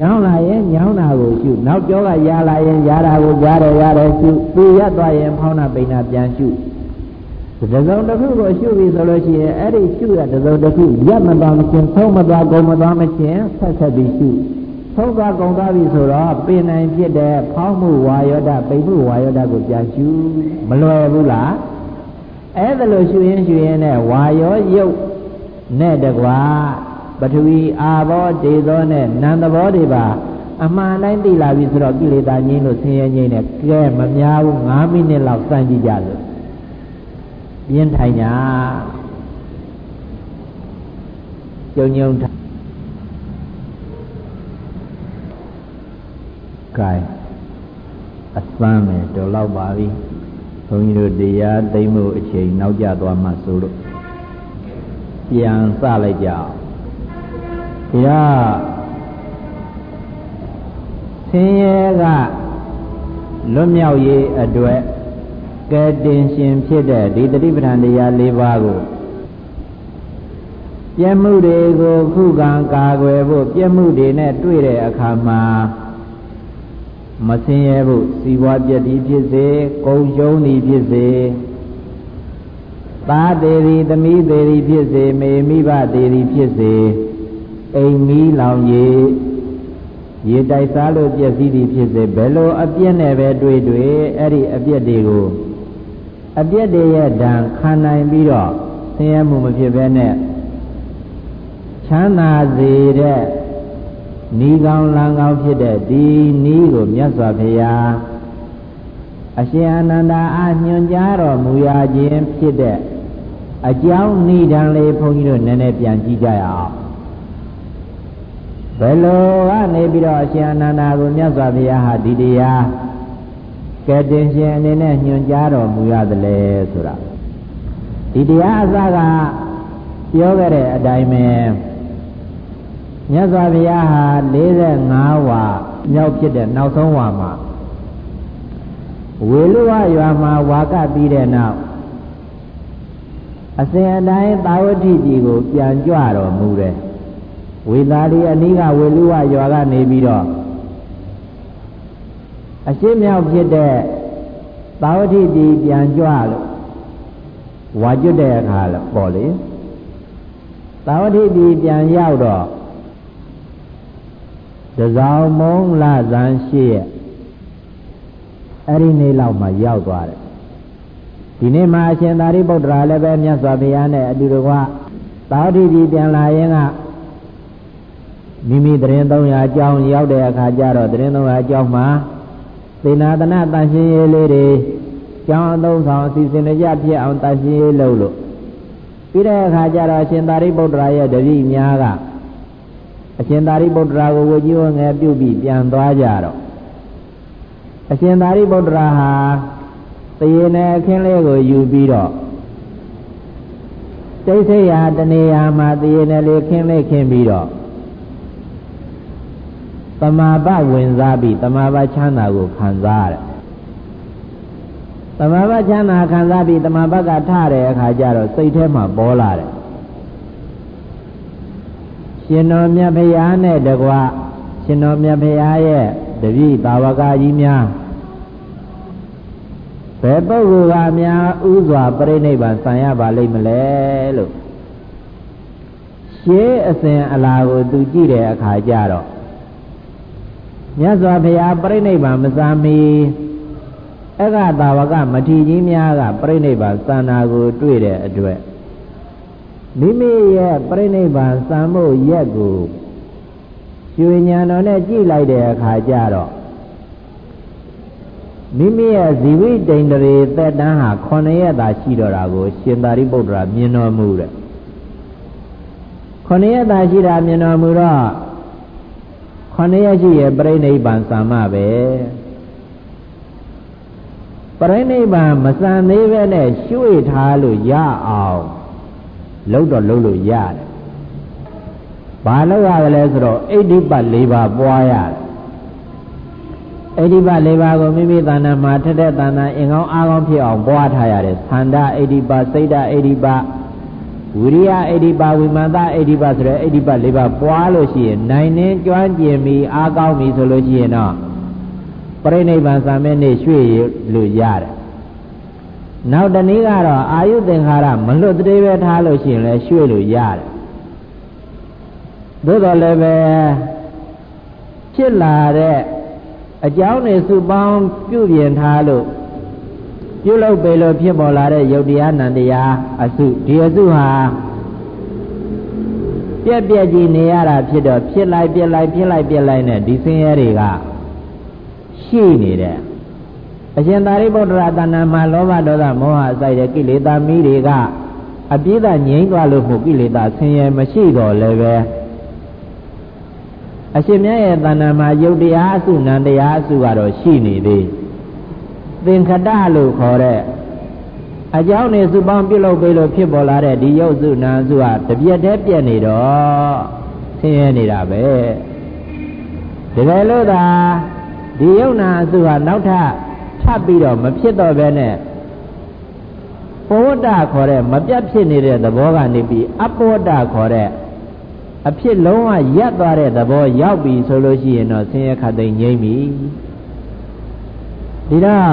ညောင်းလာရင်ညောင်းတာကိုရှုနောက်ကြောကရာလာရင်ရာတာကိုရတယ်ရတယ်ရှုသူရက်သွားရင်ဖောင်းတာပိန်တာပြန်ရှုတစုံတစ်ခုကိုရှုပြီဆိုလို့ရှိရင်အဲ့ဒီရှုရတစုံတစ်ခုရက်မသွားမချင်းဆုံးမသွားကုန်မသွားမချင်းဆက်ဆက်ပြီးရှုဆုံးသွားကုန်သွားပြီဆိုတော့ပင်နိုင်ဖြစ်တဲ့ဖောင်းမှုဝါယောဒပိန်မှုဝါယောဒကိုပြန်ရှုမလွယ်ဘူးလားအဲ့ဒါလို့ရှုရင်ရှုရင်နဲ့ဝါယောယုတ်နဲ့တကွာ ပထဝီအာဘောဒေသောနဲ့နံသဘောတွေပါအမှန်တိုင်းသိလာပြီဆိုတော့ကိလေသာငြိမ်းလို့ဆင်းရဲငြိမ်းနဲ့ကဲမများဘူး9မိနစ်လောက်စမ်းကြည့်ကြလို့ပြင်းထိုင်ညာကြုံကြုံထိုင်ကဲအသမ်းမယ်တော်လောက်ပါပြီဘုန်းကြီးတို့တရားသိမ့်မှုအချိန်နောက်ကျသွားမှဆိုလို့ပြန်စလိုက်ကြအောင် တရားဆင်းရဲကလွတ်မြောက်ရေးအတွက်ကဲတင်ရှင်ဖြစ်တဲ့ဒီတတိပဋ္ဌာန်တရား၄ပါးကိုပြည့်မှုတွေကိုခုခံကာကွယ်ဖို့ပြည့်မှုတွေနဲ့တွေ့တဲ့အခါမှာမဆင်းရဲဖို့စီးပွားပြည့်တည်ဖြစ်စေကုံရှုံးသည်ဖြစ်စေသားသေးသည်သမီးသေးသည်ဖြစ်စေမေမိဘသေးသည်ဖြစ်စေ အိမ်မီးလောင်ရေရေတိုက်စားလို့ပြည့်စည်သည်ဖြစ်စေဘယ်လိုအပြည့်နဲ့ပဲတွေ့တွေ့အဲ့ဒီအပြည့်တွေကိုအပြည့်တွေရဲ့ဓာန်ခံနိုင်ပြီးတော့ဆင်းရဲမှုမဖြစ်ဘဲနဲ့ချမ်းသာစေတဲ့နီးကောင်းလန်းကောင်းဖြစ်တဲ့ဒီနီးကိုမြတ်စွာဘုရားအရှင်အနန္ဒာအားညွှန်ကြားတော်မူရခြင်းဖြစ်တဲ့အကြောင်းနိဒံလေးဘုန်းကြီးတို့နည်းနည်းပြန်ကြည့်ကြရအောင် ဘယ်လိုကနေပြီးတော့အရှင်အနန္ဒာကိုမြတ်စွာဘုရားဟာဒီတရားကဲတင်ရှင်အနေနဲ့ညွှန်ကြားတော်မူရသလဲဆိုတာဒီတရားအစကပြောခဲ့တဲ့အတိုင်းပဲမြတ်စွာဘုရားဟာ45ဝါမြောက်ဖြစ်တဲ့နောက်ဆုံးဝါမှာဝေလူဝရွာမှာဝါကပြီးတဲ့နောက်အစဉ်အတိုင်းသာဝတိကြီးကိုပြန်ကြွတော်မူတယ် ဝေသာလီအနီးကဝေလူဝရွာကနေပြီးတော့အရှင်းမြောက်ဖြစ်တဲ့သာဝတိကြီးပြန်ကြွလို့ဝါကျွတ်တဲ့အခါပေါ့လေသာဝတိကြီးပြန်ရောက်တော့တစောင်းမုံလာဇန်ရှိရဲ့အဲ့ဒီနေ့လောက်မှရောက်သွားတယ်ဒီနေ့မှာအရှင်သာရိပုတ္တရာလည်းပဲမြတ်စွာဘုရားနဲ့အတူတကွသာဝတိကြီးပြန်လာရင်က မိမိတရင်300အကြောင်းရောက်တဲ့အခါကျတော့တရင်300အကြောင်းမှာသေနာတနာတန်ရှင်းရေးလေးတွေကျောင်းအသုံးဆောင်အစီအစဉ်တကျဖြစ်အောင်တန်ရှင်းရေးလုပ်လို့ပြီးတဲ့အခါကျတော့ရှင်သာရိပုတ္တရာရဲ့တပည့်များကအရှင်သာရိပုတ္တရာကိုဝေကြီးဝငယ်ပြုတ်ပြီးပြန်သွားကြတော့အရှင်သာရိပုတ္တရာဟာတရေနဲ့အခင်းလေးကိုယူပြီးတော့တိတ်ဆိတ်ရာတနေရာမှာတရေနဲ့လေးခင်းလေးခင်းပြီးတော့ တမာပဝင်စားပြီးတမာပချမ်းသာကိုခံစားရတယ်တမာပချမ်းသာခံစားပြီးတမာပကထတဲ့အခါကျတော့စိတ်ထဲမှာပေါ်လာတယ်ရှင်တော်မြတ်ဖရာနဲ့တကွရှင်တော်မြတ်ဖရာရဲ့တပည့်သာဝကကြီးများဘယ်ပုဂ္ဂိုလ်ကများဥစွာပြိဋိဘံဆံရပါလိမ့်မလဲလို့ရှေးအစဉ်အလာကိုသူကြည့်တဲ့အခါကျတော့ မြတ်စွာဘုရားပြိဋိဘံမစံမီအက္ခတာဝကမထီကြီးများကပြိဋိဘံစံနာကိုတွေ့တဲ့အတွက်မိမိရဲ့ပြိဋိဘံစံမှုရက်ကိုရွှေညာတော်နဲ့ကြည့်လိုက်တဲ့အခါကျတော့မိမိရဲ့ဇီဝိတိန်တရေသက်တမ်းဟာ9ရက်သာရှိတော့တာကို ရှင်သာရိပုတ္တရာမြင်တော်မူတဲ့9ရက်သာရှိတာမြင်တော်မူတော့ 9ရက်ရှိရဲ့ပြိဋိဘံစံမပဲပြိဋိဘံမစံသေးပဲနဲ့ရွှေ့ထားလို့ရအောင်လှုပ်တော့လှုပ်လို့ရတယ်ဘာလို့ရတယ်လဲဆိုတော့အိဋ္ဌိပတ်၄ပါးပွားရတယ်အိဋ္ဌိပတ်၄ပါးကိုမိမိတဏ္ဍာမှာထက်တဲ့တဏ္ဍာအင်ကောင်းအားကောင်းဖြစ်အောင်ပွားထားရတယ်သန္တာအိဋ္ဌိပတ်စိတ်ဓာအိဋ္ဌိပတ် ဝိရိယအိဒီပါဝိမာန်သအိဒီပါဆိုတဲ့အိဒီပါ၄ပါးပွားလို့ရှိရင်နိုင်နေကျွမ်းကျင်ပြီးအားကောင်းပြီဆိုလို့ရှိရင်တော့ပရိနိဗ္ဗာန်စံမဲ့နေ့ရွှေ့လို့ရတယ်နောက်တနည်းကတော့အာယုသင်္ခါရမလွတ်တည်းပဲထားလို့ရှိရင်လည်းရွှေ့လို့ရတယ်သို့တော်လည်းပဲဖြစ်လာတဲ့အကြောင်းတွေစုပေါင်းပြုပြင်ထားလို့ ပြုလုပ်ပေလို့ဖြစ်ပေါ်လာတဲ့ယုတ်တရားနံတရားအစုဒီအစုဟာပြက်ပြက်ကြီးနေရတာဖြစ်တော့ဖြစ်လိုက်ပြက်လိုက်ဖြစ်လိုက်ပြက်လိုက်နဲ့ဒီဆင်းရဲတွေကရှိနေတယ်အရှင်သာရိပုတ္တရာတဏ္ဍာမှာလောဘဒေါသမောဟအစိုက်တဲ့ကိလေသာမီးတွေကအပြည့်အငြိမ့်သွားလို့မို့ကိလေသာဆင်းရဲမရှိတော့လည်းပဲအရှင်မြတ်ရဲ့တဏ္ဍာမှာယုတ်တရားအစုနံတရားအစုကတော့ရှိနေသေး သင်္ခတလို့ခေါ်တဲ့အကြောင်းနေစုပေါင်းပြုလုပ်ပေးလို့ဖြစ်ပေါ်လာတဲ့ဒီယုတ်စုနာစုဟာတပြက်တည်းပြက်နေတော့ဆင်းရဲနေတာပဲတကယ်လို့သာဒီယုတ်နာစုဟာနောက်ထပ်ထပ်ပြီးတော့မဖြစ်တော့ဘဲနဲ့ပဝတ္တခေါ်တဲ့မပြတ်ဖြစ်နေတဲ့သဘောကနေပြီးအပဝတ္တခေါ်တဲ့အဖြစ်လုံးဝရပ်သွားတဲ့သဘောရောက်ပြီဆိုလို့ရှိရင်တော့ဆင်းရဲခတ်သိမ်းငြိမ့်ပြီ ဒီတော့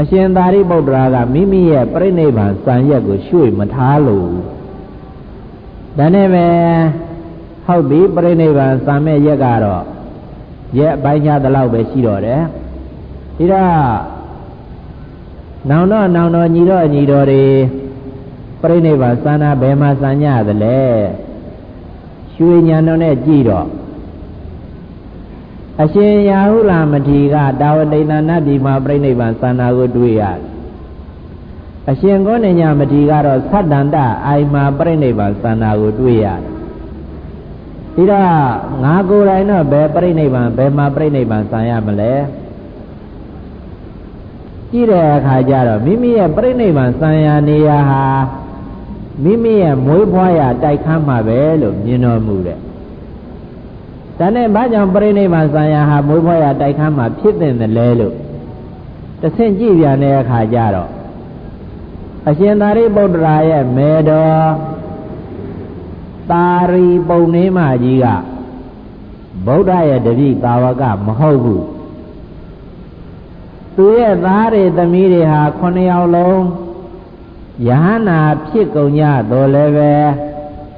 အရှင်သာရိပုတ္တရာကမိမိရဲ့ပြိဋိဘံစံရက်ကိုရွှေ့မထားလို့ဒါနဲ့ပဲဟုတ်ပြီပြိဋိဘံစံမဲ့ရက်ကတော့ရက်အပိုင်းခြားတလောက်ပဲရှိတော့တယ်ဒီတော့နောင်တော့နောင်တော့ညီတော့ညီတော်တွေပြိဋိဘံစံနာဘယ်မှာစံညသလဲရွှေညာတော်နဲ့ကြည့်တော့ အရှင်ရာဟုလာမထေရကတာဝတိဏနတ်ပြည်မှာပြိဋိဘံသန္တာကိုတွေ့ရတယ်အရှင်ကောဏညမထေရကတော့သတ္တန္တအိုင်မှာပြိဋိဘံသန္တာကိုတွေ့ရတယ်ဒီတော့ငါကိုယ်တိုင်တော့ဘယ်ပြိဋိဘံဘယ်မှာပြိဋိဘံသံရမလဲကြည့်တဲ့အခါကျတော့မိမိရဲ့ပြိဋိဘံသံရနေရာဟာမိမိရဲ့မွေးဖွားရာတိုက်ခန်းမှာပဲလို့မြင်တော်မူတယ် ဒါနဲ့ဘာကြောင့်ပြိဋိဘံဆံရဟာမွေးဖွားရတိုက်ခန်းမှာဖြစ်တဲ့လဲလို့တဆင့်ကြည့်ပြန်တဲ့အခါကျတော့အရှင်သာရိပုတ္တရာရဲ့မေတော်တာရီပုံနေမကြီးကဗုဒ္ဓရဲ့တပည့်တာဝကမဟုတ်ဘူးသူရဲ့သားတွေသမီးတွေဟာ9ယောက်လုံးယဟနာဖြစ်ကုန်ကြတော်လည်းပဲ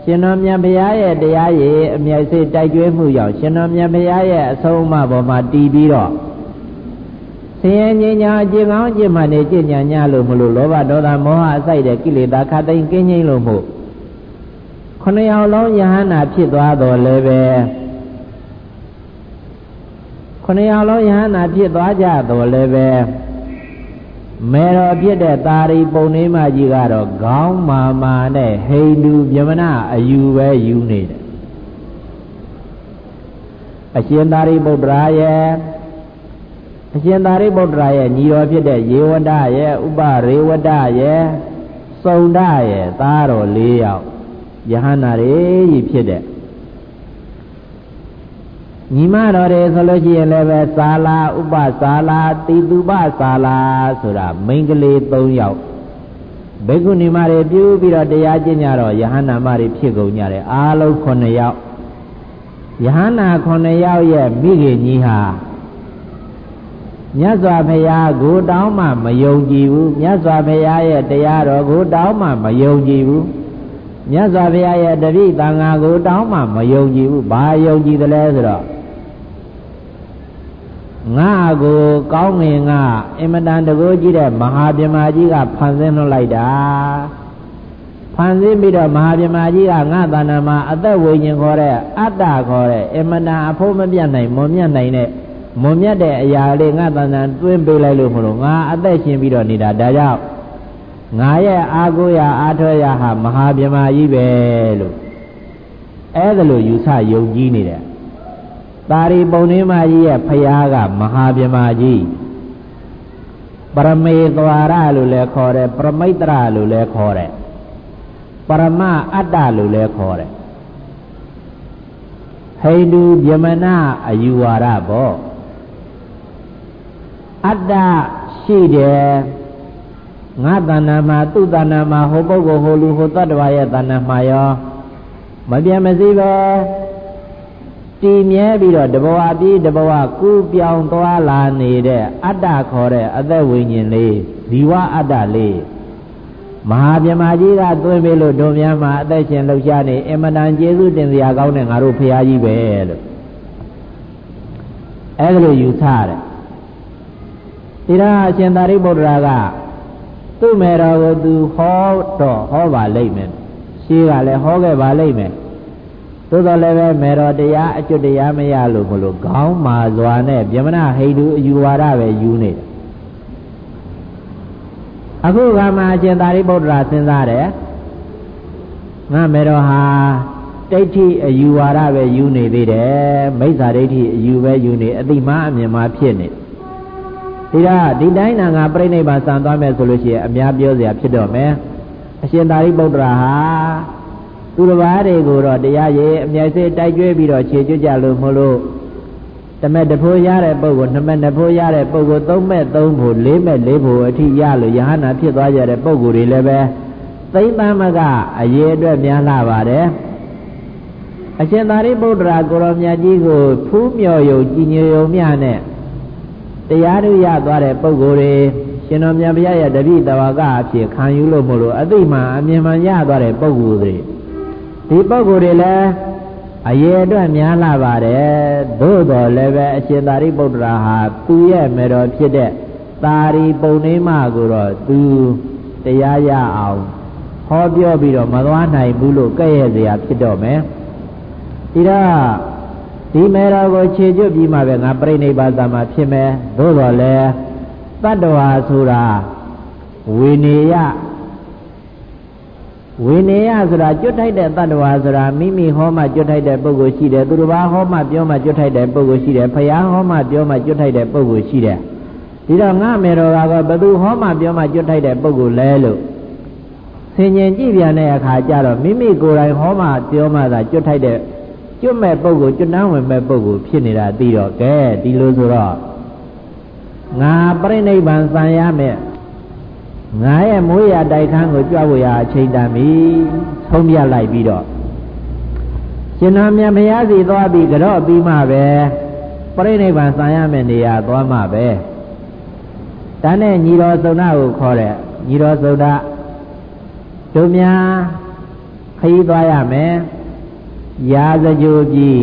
ရှင်တော်မြတ်ဘုရားရဲ့တရားရည်အမြဲစိတ်တိုက်ကျွေးမှုကြောင့်ရှင်တော်မြတ်ဘုရားရဲ့အဆုံးအမပေါ်မှာတည်ပြီးတော့ဆင်းရဲငြိမ်းချမ်းအကျင့်ကောင်းအကျင့်မှန်နေကျင့်ညာညလို့မလို့လောဘဒေါသမောဟအစိုက်တဲ့ကိလေသာခတ်သိမ်းကင်းငြိမ်းလို့မို့ခொနယောက်လုံးယဟနာဖြစ်သွားတော်လည်းပဲခொနယောက်လုံးယဟနာဖြစ်သွားကြတော်လည်းပဲ မေတော်ဖြစ်တဲ့တာရီပုံနေမကြီးကတော့ခေါင်းမာမာနဲ့ဟိန္ဒူမြမနာအယူပဲယူနေတယ်အရှင်သာရိပုတ္တရာရဲ့အရှင်သာရိပုတ္တရာရဲ့ညီတော်ဖြစ်တဲ့ယေဝဒရဲ့ဥပရေဝဒရဲ့စုံဒရဲ့သားတော်၄ယောက်ယဟန္တာတွေကြီးဖြစ်တဲ့ ညီမတော်တယ်ဆိုလို့ရှိရင်လည်းပဲသာလာဥပသာလာတိတုပသာလာဆိုတာမိန်းကလေး၃ယောက်ဘေကုဏီမတွေပြုပြီးတော့တရားကျင့်ကြတော့ယဟန္တာမတွေဖြစ်ကုန်ကြတယ်အားလုံး9ယောက်ယဟန္တာ9ယောက်ရဲ့မိခင်ကြီးဟာမြတ်စွာဘုရားကိုတောင်းမှမယုံကြည်ဘူးမြတ်စွာဘုရားရဲ့တရားတော်ကိုတောင်းမှမယုံကြည်ဘူးမြတ်စွာဘုရားရဲ့တပိသံဃာကိုတောင်းမှမယုံကြည်ဘူးဘာယုံကြည်တယ်လဲဆိုတော့ ငါကိုကောင်းငင်ကအင်မတန်တကိုးကြီးတဲ့မဟာပြမကြီးကဖန်ဆင်းလွှတ်လိုက်တာဖန်ဆင်းပြီးတော့မဟာပြမကြီးကငါတဏ္ဍာမှာအသက်ဝိညာဉ်ခေါ်တဲ့အတ္တခေါ်တဲ့အင်မတန်အဖို့မပြတ်နိုင်မွန်မြတ်နိုင်တဲ့မွန်မြတ်တဲ့အရာလေးငါတဏ္ဍာတွင်းပေးလိုက်လို့မလို့ငါအသက်ရှင်ပြီးတော့နေတာဒါကြောင့်ငါရဲ့အာကိုရအာထောရဟာမဟာပြမကြီးပဲလို့အဲ့ဒါလို့ယူဆယုံကြည်နေတယ် တာရီပုံနေမကြီးရဲ့ဖယားကမဟာပြမကြီးပရမေသွားရလို့လည်းခေါ်တယ်ပရမိတ်တရလို့လည်းခေါ်တယ်ပရမအတ္တလို့လည်းခေါ်တယ်ဟိန္ဒူဗျမနအယူဝါဒပေါ့အတ္တရှိတယ်ငါတဏ္ဍာမှာသူ့တဏ္ဍာမှာဟိုပုဂ္ဂိုလ်ဟိုလူဟိုတ attva ရဲ့တဏ္ဍာမှာရောမပြတ်မစည်းပဲ တည်မြဲပြီးတော့တဘဝပြီးတဘဝကူးပြောင်းသွားလာနေတဲ့အတ္တခေါ်တဲ့အသက်ဝိညာဉ်လေးဇီဝအတ္တလေးမဟာမြမကြီးကသွင်းပေးလို့ဒုံများမှာအသက်ရှင်လှုပ်ရှားနေအင်မတန်ကျေးဇူးတင်စရာကောင်းတဲ့ငါတို့ဖရာကြီးပဲလို့အဲ့ဒါလိုယူဆရတယ်ဒီတော့အရှင်သာရိပုတ္တရာကသူ့မေတော်ကိုသူဟောတော့ဟောပါလိမ့်မယ်ရှင်းကလည်းဟောခဲ့ပါလိမ့်မယ် သို့တော်လည်းပဲမေတော်တရားအကျွတ်တရားမရလို့မလို့ခေါင်းမာစွာနဲ့ဗျမနဟိတုအယူဝါဒပဲယူနေတယ်အခုကမှအရှင်သာရိပုတ္တရာစဉ်းစားတယ်ငါမေတော်ဟာဒိဋ္ဌိအယူဝါဒပဲယူနေသေးတယ်မိစ္ဆာဒိဋ္ဌိအယူပဲယူနေအတိမအမြင်မှဖြစ်နေဒီတော့ဒီတိုင်းနာငါပြိဋိဘံစံသွားမယ်ဆိုလို့ရှိရင်အများပြောစရာဖြစ်တော့မယ်အရှင်သာရိပုတ္တရာဟာ သူတစ်ပါးတွေကိုတော့တရားရည်အမြဲစေတိုက်ကျွေးပြီးတော့ခြေကျွကြလို့မလို့တမက်တဖိုးရတဲ့ပုဂ္ဂိုလ်နှစ်မက်နှစ်ဖိုးရတဲ့ပုဂ္ဂိုလ်သုံးမက်သုံးဖို့လေးမက်လေးဖို့အထိရလို့ယဟနာဖြစ်သွားကြတဲ့ပုဂ္ဂိုလ်တွေလည်းပဲသိမ့်သမကအရေးအတွက်များလာပါတယ်အရှင်သာရိပုတ္တရာကိုရောမြတ်ကြီးကိုဖူးမြော်ယုံကြည်ညိုယုံမြနဲ့တရားတို့ရသွားတဲ့ပုဂ္ဂိုလ်တွေရှင်တော်မြတ်ဘုရားရဲ့တပိတဝါကအဖြစ်ခံယူလို့မလို့အသိမှအမြင်မှန်ရသွားတဲ့ပုဂ္ဂိုလ်တွေ ဒီပုဂ္ဂိုလ်တွေလည်းအရေအတွက်များလာပါတယ်သို့တော်လည်းပဲအရှင်သာရိပုတ္တရာဟာသူရဲ့မေတော်ဖြစ်တဲ့သာရိပုံနေမကိုတော့သူတရားရအောင်ဟောပြောပြီးတော့မသွားနိုင်ဘူးလို့ကဲ့ရဲ့စရာဖြစ်တော့မယ်ဒီတော့ဒီမေတော်ကိုခြေကျွတ်ပြီးမှပဲငါပြိဋိဘာသာမှာဖြစ်မယ်သို့တော်လည်းတတ္တဝါဆိုတာဝိနည်းယ ဝိနည်းယဆိုတာကျွတ်ထိုက်တဲ့တတ္တဝါဆိုတာမိမိဟောမှကျွတ်ထိုက်တဲ့ပုဂ္ဂိုလ်ရှိတယ်သူတစ်ပါးဟောမှပြောမှကျွတ်ထိုက်တဲ့ပုဂ္ဂိုလ်ရှိတယ်ဖယားဟောမှပြောမှကျွတ်ထိုက်တဲ့ပုဂ္ဂိုလ်ရှိတယ်ဒီတော့ငါမေတော်ကတော့ဘသူဟောမှပြောမှကျွတ်ထိုက်တဲ့ပုဂ္ဂိုလ်လဲလို့ဆင်ញင်ကြည့်ပြန်တဲ့အခါကျတော့မိမိကိုယ်တိုင်ဟောမှပြောမှသာကျွတ်ထိုက်တဲ့ကျွတ်မဲ့ပုဂ္ဂိုလ်ကျွတ်နှမ်းဝင်မဲ့ပုဂ္ဂိုလ်ဖြစ်နေတာသိတော့ကဲဒီလိုဆိုတော့ငါပြိဋိဘံစံရမယ် ငါရဲ့မိုးရတိုက်ခန်းကိုကြွဖို့ရအချိန်တန်ပြီဆုံးပြလိုက်ပြီးတော့ရှင်တော်မြတ်ဘုရားစီသွားပြီးကြော့ပြီးမှပဲပြိဋိဘံစံရမယ်နေရာသွားမှပဲဒါနဲ့ညီတော်သုဏကိုခေါ်တဲ့ညီတော်သုဏတို့များခရီးသွားရမယ်ရာဇကြိုကြီး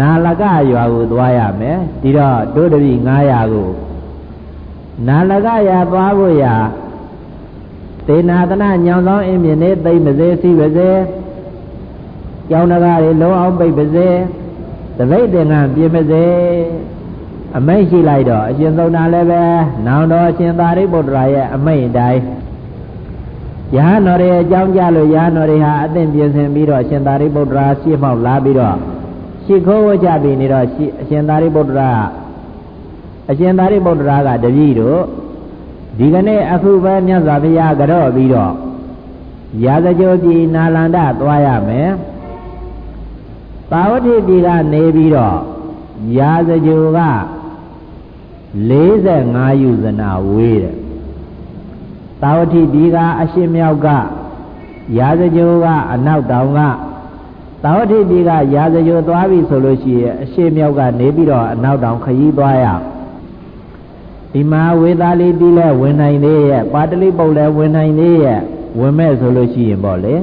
နာလကရွာကိုသွားရမယ်ဒီတော့တို့တပည့်900ကိုနာလကရွာသွားဖို့ရာ သေနာတနာညောင်ဆောင်အင်းမြင်နေသိမ့်ပါစေစီပါစေကျောင်းတကားတွေလုံးအောင်ပိတ်ပါစေတပိတ်တင်ကပြင်ပါစေအမိတ်ရှိလိုက်တော့အရှင်သုံးနာလည်းပဲနောင်တော်အရှင်သာရိပုတ္တရာရဲ့အမိတ်တိုင်းယဟန်တော်ရဲ့အကြောင်းကြလို့ယဟန်တော်တွေဟာအသင့်ပြင်ဆင်ပြီးတော့ရှင်သာရိပုတ္တရာရှေ့မှောက်လာပြီးတော့ရှိခိုးဝကြပြီးနေတော့အရှင်သာရိပုတ္တရာအရှင်သာရိပုတ္တရာကတပည့်တို့ ဒီကနေ့အခုပဲမြတ်စွာဘုရားကြော့ပြီးတော့ရာဇကြိုပြည်နာလန္ဒသွားရမယ်ပါဝတိပြည်ကနေပြီးတော့ရာဇကြိုက45ယူဇနာဝေးတယ်သာဝတိဒီကအရှိမြောက်ကရာဇကြိုကအနောက်တောင်ကသာဝတိဒီကရာဇကြိုသွားပြီဆိုလို့ရှိရင်အရှိမြောက်ကနေပြီးတော့အနောက်တောင်ခရီးသွားရ ဒီမှာဝေသာလီတီလဲဝင်နိုင်သေးရဲ့ပါတလိပုတ်လဲဝင်နိုင်သေးရဲ့ဝင်မဲ့ဆိုလို့ရှိရင်ပေါ့လေ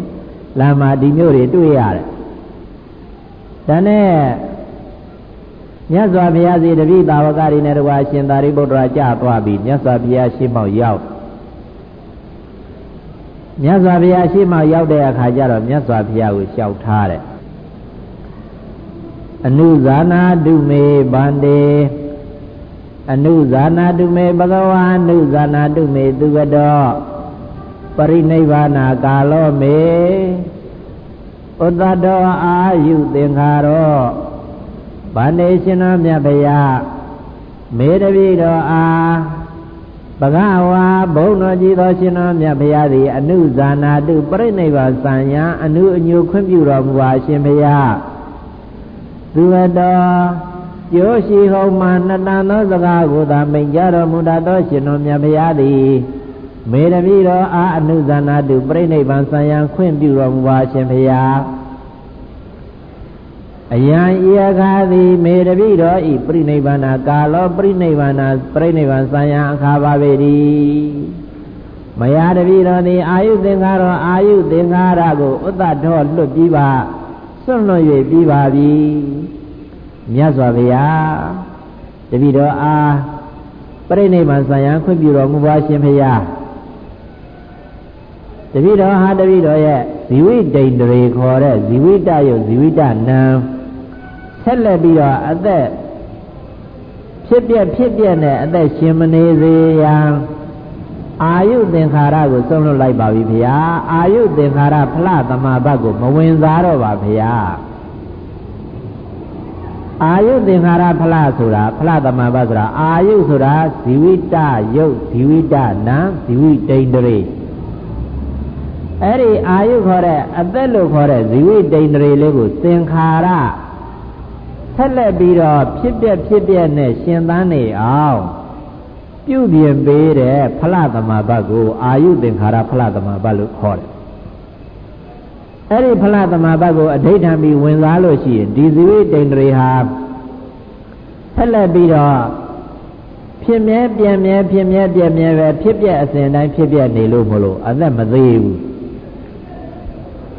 လမ်းမှာဒီမျိုးတွေတွေ့ရတယ်ဒါနဲ့မြတ်စွာဘုရားစီတပိသာဝကတွေနဲ့တကွာရှင်သာရိပုတ္တရာကြသွားပြီမြတ်စွာဘုရားရှေ့မောက်ရောက်မြတ်စွာဘုရားရှေ့မှရောက်တဲ့အခါကျတော့မြတ်စွာဘုရားကိုလျှောက်ထားတယ်အနုဇာနာတုမေဗန္တေ အနုဇာနာတုမေဘဂဝါအနုဇာနာတုမေသူကတော်ပရိနိဗ္ဗာနာကာလောမေဥတ္တတောအာယုသင်္ခါရောဗန္တေရှင်တော်မြတ်ဗျာမေတ္တပိတော်အားပဂဝါဘုံတော်ကြီးသောရှင်တော်မြတ်ဘုရားသည်အနုဇာနာတုပြိဋိဘသံယံအနုအညုခွင့်ပြုတော်မူပါရှင်ဘုရားသူတော် ကျောရှိဟုံမှနှစ်တန်သောစကားကိုသာမိန်ကြတော်မူတတ်သောရှင်တော်မြတ်ဘုရားသည်မေတပိတော်အာအနုဇာနာတုပြိဋိဘံဆံယံခွင့်ပြုတော်မူပါရှင်ဖျားအယံဤအခါသည်မေတပိတော်ဤပြိဋိဘနာကာလောပြိဋိဘနာပြိဋိဘံဆံယံအခါပါပေသည်မယာတပိတော်သည်အာယုသင်္ခါရောအာယုသင်္ခါရကိုဥတ္တထောလွတ်ပြီးပါစွန့်လွတ်၍ပြီးပါပြီ မြတ်စွာဘုရားတပိတော်အားပြိဋိဘံဆံယံခွင့်ပြုတော်မူပါရှင်ဖျားတပိတော်ဟာတပိတော်ရဲ့ဇီဝိတ္တိန်တွေခေါ်တဲ့ဇီဝိတယုတ်ဇီဝိတနံဆက်လက်ပြီးတော့အသက်ဖြစ်ပြက်ဖြစ်ပြက်နဲ့အသက်ရှင်မနေစေရန်အာယုသင်္ခါရကိုဆုံးလွတ်လိုက်ပါပြီဗျာအာယုသင်္ခါရဖလားသမဘတ်ကိုမဝင်စားတော့ပါဗျာ အာယုသင်္ခါရဖလားဆိုတာဖလားသမဘတ်ဆိုတာအာယုဆိုတာဇီဝိတယုတ်ဇီဝိတနံဇီဝိတိန်တရေအဲ့ဒီအာယုခေါ်တဲ့အသက်လို့ခေါ်တဲ့ဇီဝိတိန်တရေလေးကိုသင်္ခါရဆက်လက်ပြီးတော့ဖြစ်ပြက်ဖြစ်ပြက်နဲ့ရှင်သန်နေအောင်ပြုပြင်ပေးတဲ့ဖလသမဘတ်ကိုအာယုသင်္ခါရဖလသမဘတ်လို့ခေါ်တယ် အဲ့ဒီဖလသမဘတ်ကိုအဋိဌံပြီးဝင်စားလို့ရှိရင်ဒီဇီဝိတိန်တရေဟာဆက်လက်ပြီးတော့ဖြစ်မြဲပြင်းမြဲဖြစ်မြဲပြင်းမြဲပဲဖြစ်ပြအစဉ်တိုင်းဖြစ်ပြနေလို့မလို့အသက်မသေးဘူး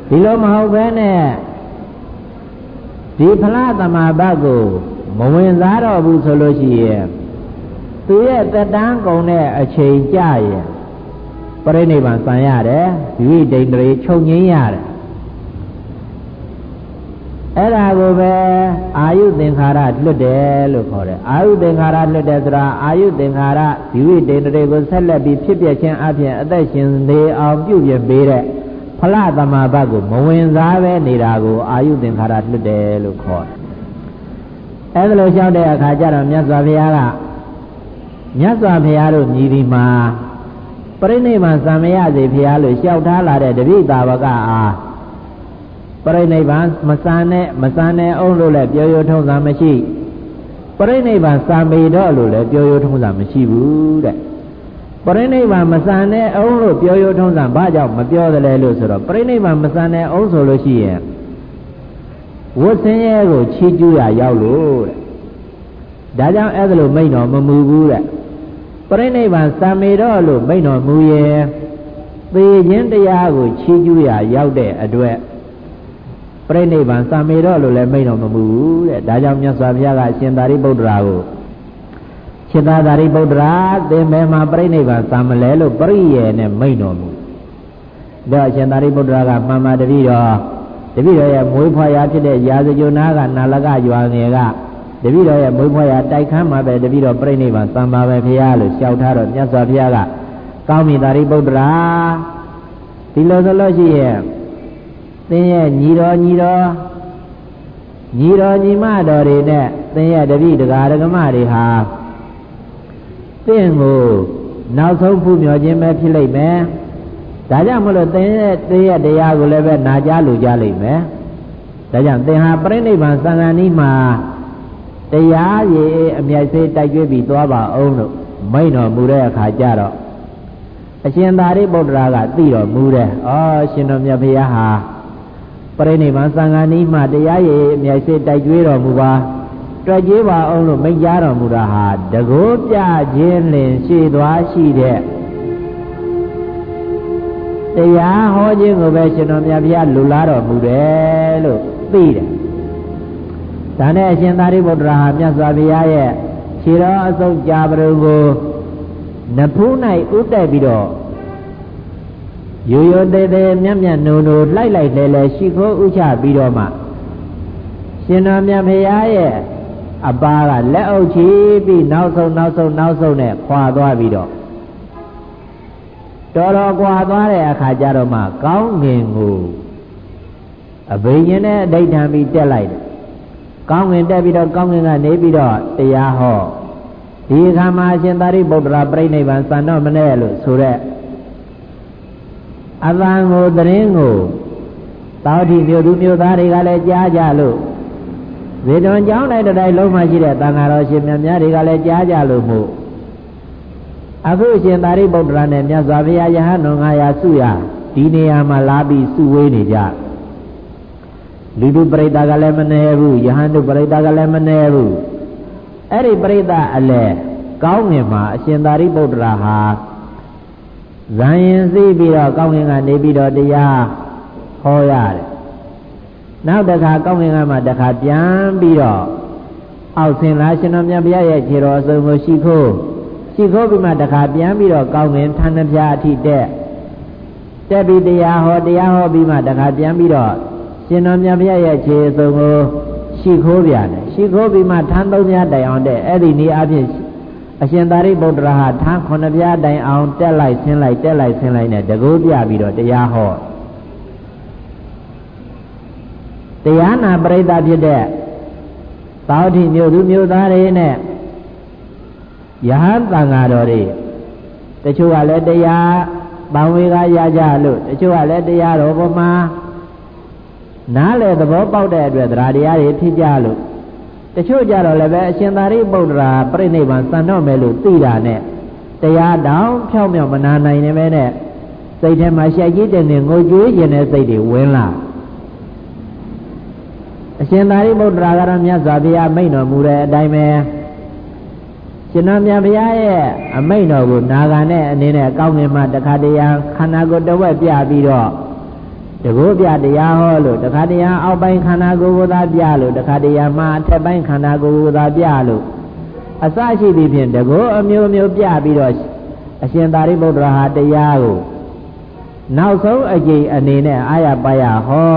ဒီလိုမဟုတ်ဘဲနဲ့ဒီဖလားသမာဘတ်ကိုမဝင်စားတော့ဘူးဆိုလို့ရှိရင်သူရဲ့တက်တန်းကုန်တဲ့အချိန်ကြရင်ပြိဋိဘံဆံရတယ်ဒီဝိဒိန်တွေချုပ်ငင်းရတယ် အဲ့ဒါကိုပဲအာယုသင်္ခါရလွတ်တယ်လို့ခေါ်တယ်အာယုသင်္ခါရလွတ်တယ်ဆိုတာအာယုသင်္ခါရဒီဝိဒိန်တွေကိုဆက်လက်ပြီးဖြစ်ပြခြင်းအပြင်အသက်ရှင်နေအောင်ပြုပြင်ပေးတဲ့ဖလသမဘတ်ကိုမဝင်စားပဲနေတာကိုအာယုသင်္ခါရလွတ်တယ်လို့ခေါ်တယ်အဲဒါလိုလျှောက်တဲ့အခါကျတော့မြတ်စွာဘုရားကမြတ်စွာဘုရားတို့ညီဒီမှာပြိဋိဘံသံမရစေဘုရားလို့လျှောက်ထားလာတဲ့တပိသာဝကအား ပြိဋိဘံမစံနဲ့မစံနဲ့အောင်လို့လည်းပြောရထုံးတာမရှိပြိဋိဘံစာမေတော့လို့လည်းပြောရထုံးတာမရှိဘူးတဲ့ပရိနိဗ္ဗာန်မစံတဲ့အောင်လို့ပြောရထုံးစံဘာကြောင့်မပြောသလဲလို့ဆိုတော့ပရိနိဗ္ဗာန်မစံတဲ့အောင်ဆိုလို့ရှိရင်ဝတ်ဆင်းရဲကိုချီးကျူးရရောက်လို့တဲ့ဒါကြောင့်အဲ့ဒါလို့မိန်တော်မမူဘူးတဲ့ပရိနိဗ္ဗာန်စံမေတော့လို့မိန်တော်မူရဲ့သေခြင်းတရားကိုချီးကျူးရရောက်တဲ့အတွက် ပရိနိဗ္ဗာန်စံမေတော့လို့လည်းမိန်တော်မမူဘူးတဲ့ဒါကြောင့်မြတ်စွာဘုရားကအရှင်သာရိပုတ္တရာကိုခြေသာသာရိပုတ္တရာသင်္ဘေမှာပြိဋိဘံသံမလဲလို့ပရိယေနဲ့မိန့်တော်မူတော့အရှင်သာရိပုတ္တရာကမှန်ပါတပည့်တော်တပည့်တော်ရဲ့မွေးဖွားရာဖြစ်တဲ့ရာဇဂုနာကနာလကရွာငယ်ကတပည့်တော်ရဲ့မွေးဖွားရာတိုက်ခန်းမှာပဲတပည့်တော်ပြိဋိဘံသံပါပဲဖရာလို့လျှောက်ထားတော့မြတ်စွာဘုရားကကောင်းပြီသာရိပုတ္တရာဒီလိုဆိုလို့ရှိရဲ့ သင်ရဲ့ညီတော်ညီတော်ညီတော်ညီမတော်တွေနဲ့သင်ရဲ့တပည့်တကာဒကမတွေဟာသင်ကိုနောက်ဆုံးဖူးမြော်ခြင်းပဲဖြစ်လိမ့်မယ်ဒါကြောင့်မလို့သင်ရဲ့သင်ရဲ့တရားကိုလည်းပဲနာကြားလို့ကြားလိမ့်မယ်ဒါကြောင့်သင်ဟာပြိဋိဘံသံဃာနီးမှာတရားရည်အမြိုက်စေးတိုက်ကြွပြီးသွားပါအောင်လို့မိန်တော်မူတဲ့အခါကျတော့အရှင်သာရိပုတ္တရာကသိတော်မူတယ်။အော်ရှင်တော်မြတ်ဘုရားဟာ ပြိဋိဘံသံဃာနီးမှာတရားရည်အမြိုက်စေးတိုက်ကြွတော်မူပါတွက်ကြည့်ပါအောင်လို့မိန့်ကြားတော်မူတာဟာတကိုးပြခြင်းလင်ရှိသွားရှိတဲ့တရားဟောခြင်းကိုပဲရှင်တော်မြတ်ဘုရားလူလားတော်မူတယ်လို့သိတယ်။ဒါနဲ့အရှင်သာရိပုတ္တရာဟာမြတ်စွာဘုရားရဲ့ခြေတော်အစုပ်ကြာပရုံကိုနဖူး၌ဥတက်ပြီးတော့ ရိုးရိုးသေးသေးမြတ်မြတ်နုံနုံလိုက်လိုက်လဲလဲရှိခိုးဥချပြီးတော့မှရှင်တော်မြတ်ဘုရားရဲ့အပါကလက်အုပ်ချီပြီးနောက်ဆုံးနောက်ဆုံးနောက်ဆုံးနဲ့ခွာသွားပြီးတော့တော်တော်ခွာသွားတဲ့အခါကျတော့မှကောင်းငင်ကိုအဘိညာဉ်နဲ့အဋိဌံပြီးတက်လိုက်တယ်ကောင်းငင်တက်ပြီးတော့ကောင်းငင်ကနေပြီးတော့တရားဟောဒီအခါမှာရှင်သာရိပုတ္တရာပြိဋိဘံစံတော့မနဲ့လို့ဆိုတဲ့ အသံကိုတရင်ကိုတောတိမြို့သူမြို့သားတွေကလည်းကြားကြလို့ဇေတဝန်ကျောင်းတိုင်းတိုင်းလုံးမှရှိတဲ့တန်ဃာတော်ရှင်မြတ်များတွေကလည်းကြားကြလို့မို့အခုရှင်သာရိပုတ္တရာနဲ့မြတ်စွာဘုရားယဟန်တော်900စုရဒီနေရာမှာလာပြီးစုဝေးနေကြလူတို့ပြိတ္တာကလည်းမနေဘူးယဟန်တို့ပြိတ္တာကလည်းမနေဘူးအဲ့ဒီပြိတ္တာအလဲကောင်းငင်မှာအရှင်သာရိပုတ္တရာဟာ ဇံရင်သိပြီးတော့ကောင်းငင်ကနေပြီးတော့တရားဟောရတယ်နောက်တစ်ခါကောင်းငင်ကမှတစ်ခါပြန်ပြီးတော့အောက်ဆင်လာရှင်တော်မြတ်ဘုရားရဲ့ခြေတော်အစုံကိုရှိခိုးရှိခိုးပြီးမှတစ်ခါပြန်ပြီးတော့ကောင်းငင်ဌာနပြအထိတက်တက်ပြီးတရားဟောတရားဟောပြီးမှတစ်ခါပြန်ပြီးတော့ရှင်တော်မြတ်ဘုရားရဲ့ခြေအစုံကိုရှိခိုးပြန်တယ်ရှိခိုးပြီးမှထမ်းသုံးပြတိုင်အောင်တဲ့အဲ့ဒီနေ့အဖြစ် အရှင်သာရိပုတ္တရာဟာထမ်းခုနှစ်ပြတိုင်အောင်တက်လိုက်ဆင်းလိုက်တက်လိုက်ဆင်းလိုက်နဲ့တကူပြပြီးတော့တရားဟောတရားနာပရိသတ်ဖြစ်တဲ့သောတိမျိုးသူမျိုးသားတွေနဲ့ယဟန်တန်ဃာတော်တွေတချို့ကလည်းတရားပံဝေကရကြလို့တချို့ကလည်းတရားတော်ပေါ်မှာနားလေသဘောပေါက်တဲ့အတွက်တရားတရားတွေဖြစ်ကြလို့ တချို့ကြတော့လည်းပဲအရှင်သာရိပုတ္တရာပြိဋိဘံစံတော့မယ်လို့သိတာနဲ့တရားတောင်ဖြောင်းမြောက်မနာနိုင်နေပဲနဲ့စိတ်ထဲမှာရှိုက်ကြီးတဲ့နေငိုကြွေးကျင်တဲ့စိတ်တွေဝင်လာအရှင်သာရိပုတ္တရာကတော့မြတ်စွာဘုရားမိန့်တော်မူတဲ့အတိုင်းပဲရှင်တော်မြတ်ဘုရားရဲ့အမိန့်တော်ကိုနာဂန်တဲ့အနေနဲ့ကောင်းငင်မှတခါတရံခန္ဓာကိုယ်တဝက်ပြပြီးတော့ တကုပြတရားဟောလို့တခါတရံအောက်ပိုင်းခန္ဓာကိုယ်ကိုသာပြလို့တခါတရံမှအထက်ပိုင်းခန္ဓာကိုယ်ကိုသာပြလို့အစရှိသည်ဖြင့်တကုအမျိုးမျိုးပြပြီးတော့အရှင်သာရိပုတ္တရာဟာတရားကိုနောက်ဆုံးအကြိမ်အနေနဲ့အာရပါရဟော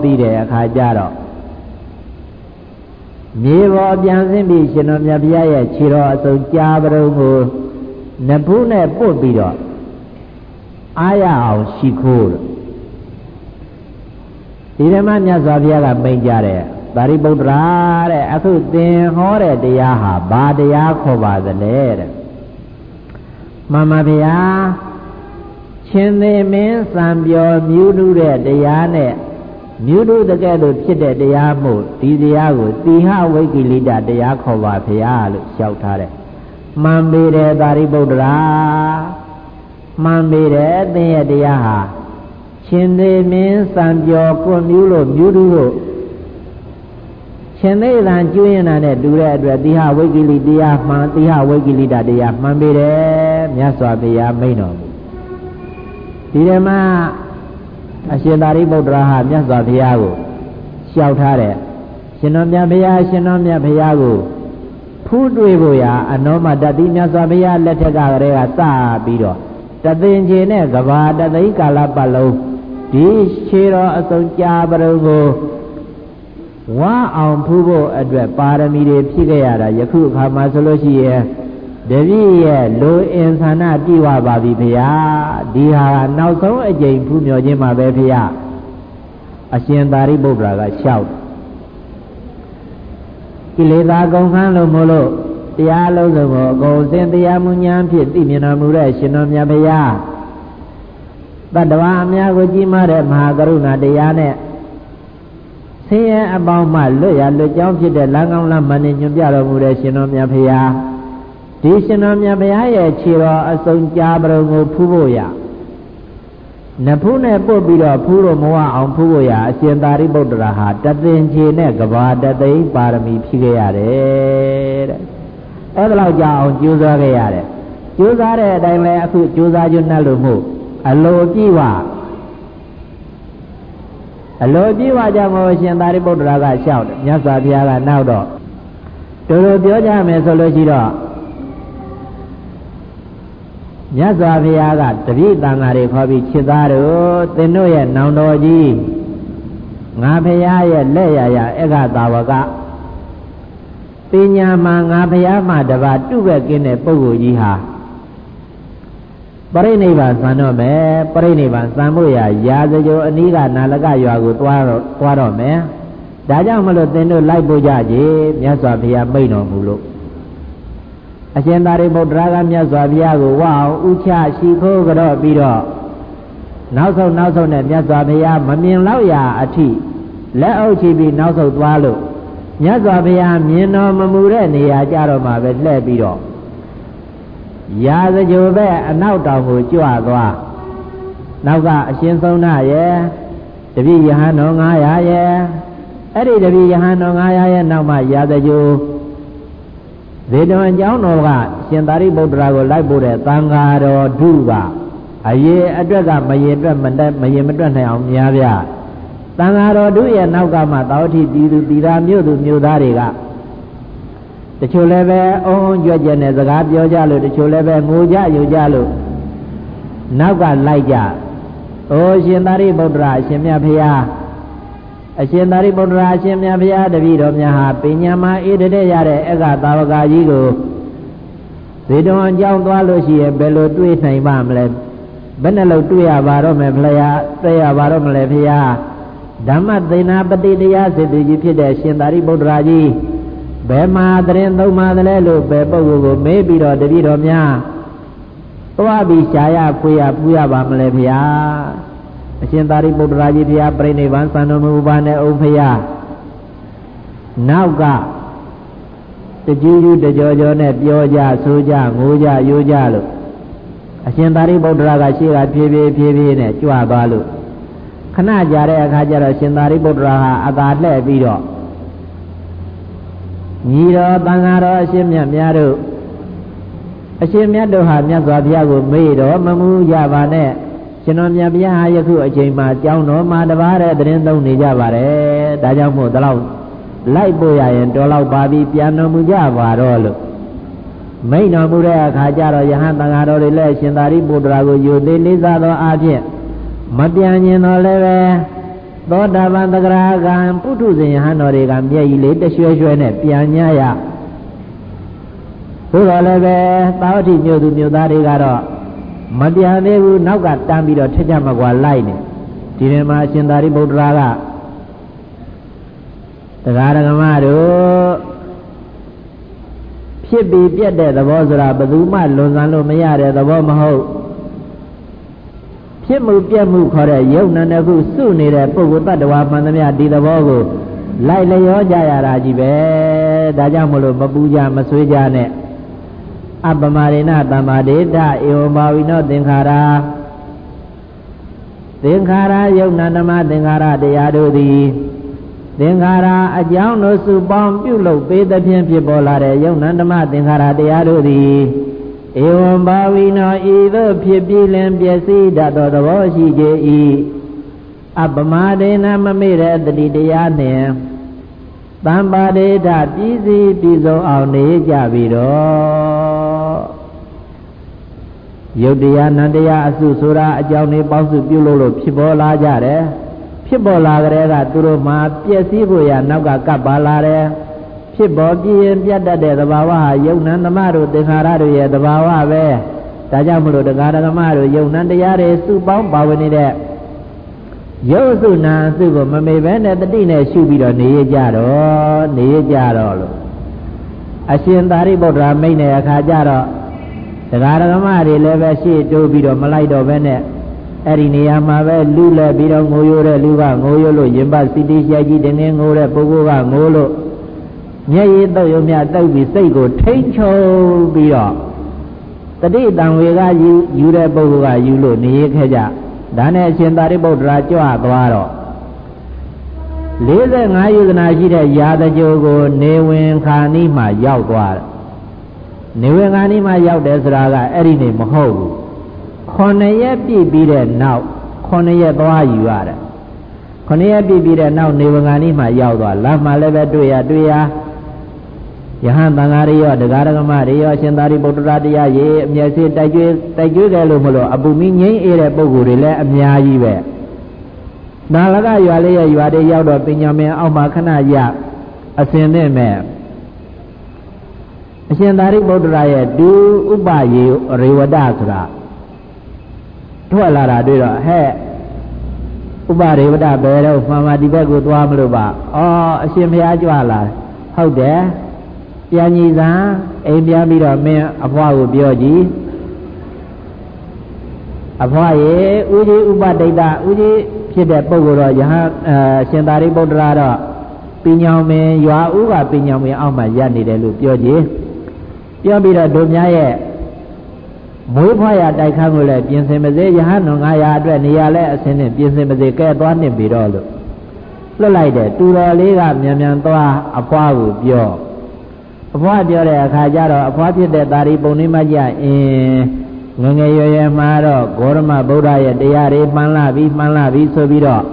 ပြီးတဲ့အခါကျတော့မြေပေါ်ပြန်ဆင်းပြီးရှင်တော်မြတ်ဘုရားရဲ့ခြေတော်အစုံကြားပရုံကိုနဖူးနဲ့ပုတ်ပြီးတော့အားရအောင်ရှိခိုးလို့ ဒီဓမ္မမြတ်စွာဘုရားကမိန့်ကြတဲ့သာရိပုတ္တရာတဲ့အခုသင်ဟောတဲ့တရားဟာဘာတရားခေါ်ပါသလဲတဲ့မှန်ပါဗျာရှင်သေမင်းစံပြောမြူးနုတဲ့တရားနဲ့မြုတုတကဲ့သို့ဖြစ်တဲ့တရားမို့ဒီတရားကိုသီဟဝိကိလိတတရားခေါ်ပါဖရာလို့လျှောက်ထားတယ်။မှန်ပေတယ်သာရိပုတ္တရာမှန်ပေတယ်သင်ရဲ့တရားဟာ ရှင်သေးမင်းစံပြောကွန်မြူလို့မြုတုလို့ရှင်သေးတန်ကျွင်းနာနဲ့တူတဲ့အတွက်သီဟဝိကိလိတရားမှန်သီဟဝိကိလိတတရားမှန်ပေတယ်မြတ်စွာဘုရားမိန့်တော်မူဒီဓမ္မအရှင်သာရိပုတ္တရာဟာမြတ်စွာဘုရားကိုလျှောက်ထားတဲ့ရှင်တော်မြတ်ဘုရားရှင်တော်မြတ်ဘုရားကိုဖူးတွေ့ဖို့ရာအနောမတတိမြတ်စွာဘုရားလက်ထက်ကကလေးကစပြီးတော့တသင်္ချေနဲ့ကဘာတသိကာလပတ်လုံး ဒီခြေတော်အစုံကြာပရုံကိုဝါအောင်ဖူးဖို့အတွက်ပါရမီတွေဖြည့်ခဲ့ရတာယခုအခါမှာဆိုလို့ရှိရင်တပည့်ရဲ့လူအင်ဆန္ဒပြည့်ဝပါပြီဖေဟာဒီဟာနောက်ဆုံးအကြိမ်ဖူးမြော်ခြင်းမှာပဲဖေဟာအရှင်သာရိပုတ္တရာကလျှောက်ကိလေသာကုန်ခန်းလို့မို့လို့တရားလုံးစုံကိုအကုန်စင်တရားမှုညာဖြင့်သိမြင်တော်မူတဲ့ရှင်တော်မြတ်ဗျာ တတ္တဝါအများကိုကြီးမားတဲ့မဟာကရုဏာတရားနဲ့ဆင်းရဲအပေါင်းမှလွတ်ရလွတ်ကြောင်းဖြစ်တဲ့လမ်းကောင်းလမ်းမှန်ညွှန်ပြတော်မူတဲ့ရှင်တော်မြတ်ဗျာဒီရှင်တော်မြတ်ဘုရားရဲ့ခြေတော်အစုံကြားပရုံကိုဖူးဖို့ရနဖူးနဲ့ပုတ်ပြီးတော့ဖူးလို့မဝအောင်ဖူးဖို့ရအရှင်သာရိပုတ္တရာဟာတသင်္ချေနဲ့ကဘာတသိန်းပါရမီဖြည့်ခဲ့ရတယ်တဲ့အဲ့ဒါလောက်ကြာအောင်ကြိုးစားခဲ့ရတယ်ကြိုးစားတဲ့အတိုင်းလဲအခုကြိုးစားကျွတ်နှက်လို့မို့ အလိုကြည့်ဝအလိုကြည့်ဝကြောင့်ကိုရှင်သာရိပုတ္တရာကလျှောက်တယ်မြတ်စွာဘုရားကနောက်တော့တို့လိုပြောကြမယ်ဆိုလို့ရှိတော့မြတ်စွာဘုရားကတပိတန်ဃာတွေခေါ်ပြီးခြေသားတို့သင်တို့ရဲ့နောင်တော်ကြီးငါဘုရားရဲ့လက်ရရအက္ခသာဝကပညာမှာငါဘုရားမှတပါတုပဲ့ကင်းတဲ့ပုဂ္ဂိုလ်ကြီးဟာ ပရိနိဗ္ဗာန်ဆံတော့မယ်ပရိနိဗ္ဗာန်ဆံဖို့ရာရာဇဂိုအနိကနာလကရွာကိုသွားတော့သွားတော့မယ်ဒါကြောင့်မလို့သင်တို့လိုက်ပို့ကြကြမြတ်စွာဘုရားမိန့်တော်မူလို့အရှင်သာရိပုတ္တရာကမြတ်စွာဘုရားကိုဝအောင်ဥချရှိခိုးကြတော့ပြီးတော့နောက်ဆုံးနောက်ဆုံးနဲ့မြတ်စွာဘုရားမမြင်တော့ရာအထိလက်အုပ်ချပြီးနောက်ဆုံးသွားလို့မြတ်စွာဘုရားမြင်တော်မမူတဲ့နေရာကြတော့မှပဲလှည့်ပြီးတော့ ရာဇကြိုပဲအနောက်တောင်ကိုကြွသွားနောက်ကအရှင်သုံးနာရဲ့တပည့်ယဟန်တော်900ရဲ့အဲ့ဒီတပည့်ယဟန်တော်900ရဲ့နောက်မှရာဇကြိုဇေတဝန်ကျောင်းတော်ကရှင်သာရိပုတ္တရာကိုလိုက်ပို့တဲ့သံဃာတော်ဒုကအရေးအတွက်ကမရင်အတွက်မတက်မရင်မတွက်နိုင်အောင်များပြသံဃာတော်ဒုရဲ့နောက်ကမှတောတိပြည်သူပြည်သားမြို့သူမြို့သားတွေကတ ချို့လည်းပဲအုံးအုံးကြွကြနဲ့စကားပြောကြလို့တချို့လည်းပဲငိုကြယူကြလို့နောက်ကလိုက်ကြ။အိုးရှင်သာရိပုတ္တရာအရှင်မြတ်ဖရာအရှင်သာရိပုတ္တရာအရှင်မြတ်ဖရာတပည့်တော်များဟာပညာမအေးတဲ့ရတဲ့အက္ခသာဝကကြီးကိုဇေတဝန်အကြောင်းသွားလို့ရှိရင်ဘယ်လိုတွေးနိုင်ပါမလဲဘယ်နှလုံးတွေးရပါတော့မယ်ဖရာတွေ့ရပါတော့မလဲဖရာဓမ္မသေနာပတိတရားစေတကြီးဖြစ်တဲ့ရှင်သာရိပုတ္တရာကြီး ဘယ်မှာတရင်သုံးပါသလဲလို့ဘယ်ပုဂ္ဂိုလ်ကိုမေးပြီးတော့တပည့်တော်များသွားပြီးရှားရဖွေရပူရပါမလဲဗျာအရှင်သာရိပုတ္တရာကြီးဘုရားပြိဋိဘံသံတော်မူပါနဲ့အုံဖရာနောက်ကတကြူးကျူးတကြောကြောနဲ့ပြောကြဆိုကြငိုကြယိုကြလို့အရှင်သာရိပုတ္တရာကရှေ့ကဖြည်းဖြည်းဖြည်းဖြည်းနဲ့ကြွသွားလို့ခဏကြာတဲ့အခါကျတော့ရှင်သာရိပုတ္တရာဟာအသာလှဲ့ပြီးတော့ ညီတော်တန်ဃာတော်အရှင်မြတ်များတို့အရှင်မြတ်တို့ဟာမြတ်စွာဘုရားကိုမေ့တော်မမူကြပါနဲ့ကျွန်တော်မြတ်ဘုရားဟာယခုအချိန်မှာကြောင်းတော်မှာတပါးတဲ့သတင်းသုံးနေကြပါတယ်ဒါကြောင့်မို့ဒီလောက်လိုက်ပို့ရရင်တော်လောက်ပါပြီးပြန်တော်မူကြပါတော့လို့မိန်တော်မူတဲ့အခါကျတော့ယဟန်တန်ဃာတော်တွေလည်းရှင်သာရိပုတ္တရာကိုယူသေးလေးစားသောအဖြစ်မပြန်ញင်တော့လည်းပဲ သောတာပန်တဂရကံပုထုဇဉ်ယဟန်တော်တွေကမျက်ရည်လေးတရွှဲရွှဲနဲ့ပြန်ညရသို့တော်လည်းပဲသာဝတိမြို့သူမြို့သားတွေကတော့မပြန်သေးဘူးနောက်ကတန်းပြီးတော့ထက်ကြမကွာလိုက်နေဒီနေ့မှာရှင်သာရိပုတ္တရာကတရားဓမ္မတို့ဖြစ်ပြီးပြက်တဲ့သဘောဆိုတာဘယ်သူမှလွန်ဆန်းလို့မရတဲ့သဘောမဟုတ် ဖြစ်မှုပြက်မှုခေါ်တဲ့ယုံနာတစ်ခုစုနေတဲ့ပုဂ္ဂိုလ်တ attva မှန်သမျှဒီသဘောကိုလိုက်လျောကြရတာကြီးပဲဒါကြောင့်မလို့မပူကြမဆွေးကြနဲ့အပမရိဏတမ္မာဒေတဧဝံဘာဝိနောသင်္ခါရာသင်္ခါရယုံနာဓမ္မသင်္ခါရတရားတို့သည်သင်္ခါရအကြောင်းတို့စုပေါင်းပြုလုပ်ပေးသဖြင့်ဖြစ်ပေါ်လာတဲ့ယုံနာဓမ္မသင်္ခါရတရားတို့သည် ဧဝံဘာဝိနောဤသို့ဖြစ်ပြီးလင်ပျက်စီးတတ်သောသဘောရှိကြ၏အပမဒေနမမေ့တဲ့တတိတရားနှင့်တမ္ပါဒေထပြည်စည်းပြည်စုံအောင်နေကြပြီတော့ယုတ်တရားနန္တရားအစုဆိုတာအကြောင်းတွေပေါင်းစုပြုလို့လို့ဖြစ်ပေါ်လာကြတယ်ဖြစ်ပေါ်လာကြတဲ့ကသူတို့မှာပျက်စီးဖို့ရနောက်ကကပ်ပါလာတယ် ဖြစ်ပေါ်ပြင်းပြတ်တတ်တဲ့သဘာဝဟာယုံနံသမတို့သင်္ခါရတို့ရဲ့သဘာဝပဲဒါကြောင့်မလို့တရားဓမ္မတို့ယုံနံတရားတွေစုပေါင်းပါဝင်နေတဲ့ရုပ်စုနာစုကိုမမေ့ပဲနဲ့တတိနဲ့ရှုပြီးတော့နေရကြတော့နေရကြတော့လို့အရှင်သာရိပုတ္တရာမိတ်တဲ့အခါကျတော့တရားဓမ္မတွေလည်းပဲရှေ့တိုးပြီးတော့မလိုက်တော့ပဲနဲ့အဲ့ဒီနေရာမှာပဲလူလဲပြီးတော့ငိုရိုးတဲ့လူကငိုရိုးလို့ရင်ပတ်စီတီရှိုက်ကြီးတင်းတင်းငိုတဲ့ပုဂ္ဂိုလ်ကငိုလို့ မျက်ရည်တုပ်ရုံမြတုပ်ပြီးစိတ်ကိုထိမ့်ချုံပြီးတော့တတိတံဝေကယူယူတဲ့ပုဂ္ဂိုလ်ကယူလို့နေရခဲ့ကြဒါနဲ့အရှင်သာရိပုတ္တရာကြွသွားတော့45ယုဒနာရှိတဲ့ရာဇကြိုကို နေဝင်ခါနီးမှရောက်သွားတယ်နေဝင်ခါနီးမှရောက်တယ်ဆိုတာကအဲ့ဒီနေမဟုတ်ဘူး9ရက်ပြည့်ပြီးတဲ့နောက်9ရက်သွားယူရတယ်9ရက်ပြည့်ပြီးတဲ့နောက်နေဝင်ခါနီးမှရောက်သွားလမ်းမှာလည်းပဲတွေ့ရတွေ့ရ ယဟန်တန်ဃာတွေရောတရားဓမ္မတွေရောရှင်သာရိပုတ္တရာတရားရေအမျက်စိတိုက်ကျွေးတိုက်ကျွေးတယ်လို့မလို့အပူမီငိမ့်အေးတဲ့ပုံကိုယ်တွေလည်းအများကြီးပဲနာလကရွာလေးရဲ့ရွာတွေရောက်တော့ပညာမင်းအောက်မှာခဏရအစင်နဲ့မဲ့အရှင်သာရိပုတ္တရာရဲ့ဒုဥပယေရေဝဒဆိုတာထွက်လာတာတွေ့တော့ဟဲ့ဥပရေဝဒဘယ်တော့မှန်မှဒီဘက်ကိုသွားမလို့ပါဩအရှင်ဘုရားကြွလာဟုတ်တယ် ပြန်ကြီးသာအိမ်ပြန်ပြီးတော့မင်းအဖွားကိုပြောကြည့်အဖွားရေဥကြီးဥပဒိတဥကြီးဖြစ်တဲ့ပုဂ္ဂိုလ်တော့ယဟန်အရှင်သာရိပုတ္တရာတော့ပညာမင်းရွာဥကပညာမင်းအောက်မှာရပ်နေတယ်လို့ပြောကြည့်ပြောပြီးတော့တို့များရဲ့မွေးဖွားရတိုက်ခန်းကိုလည်းပြင်ဆင်မစေယဟန်တော်900အတွက်နေရာလဲအစင်းနဲ့ပြင်ဆင်မစေကဲသွားနှင့်ပြီတော့လို့လွတ်လိုက်တယ်တူတော်လေးကမြန်မြန်သွားအဖွားကိုပြော အဖွားပြောတဲ့အခါကျတော့အဖွားဖြစ်တဲ့တာရီပုံနေမကြအင်းငငယ်ရွယ်ရွယ်မှာတော့ဂေါရမဗုဒ္ဓရဲ့တရားတွေမှန်လာပြီမှန်လာပြီဆိုပြီးတော့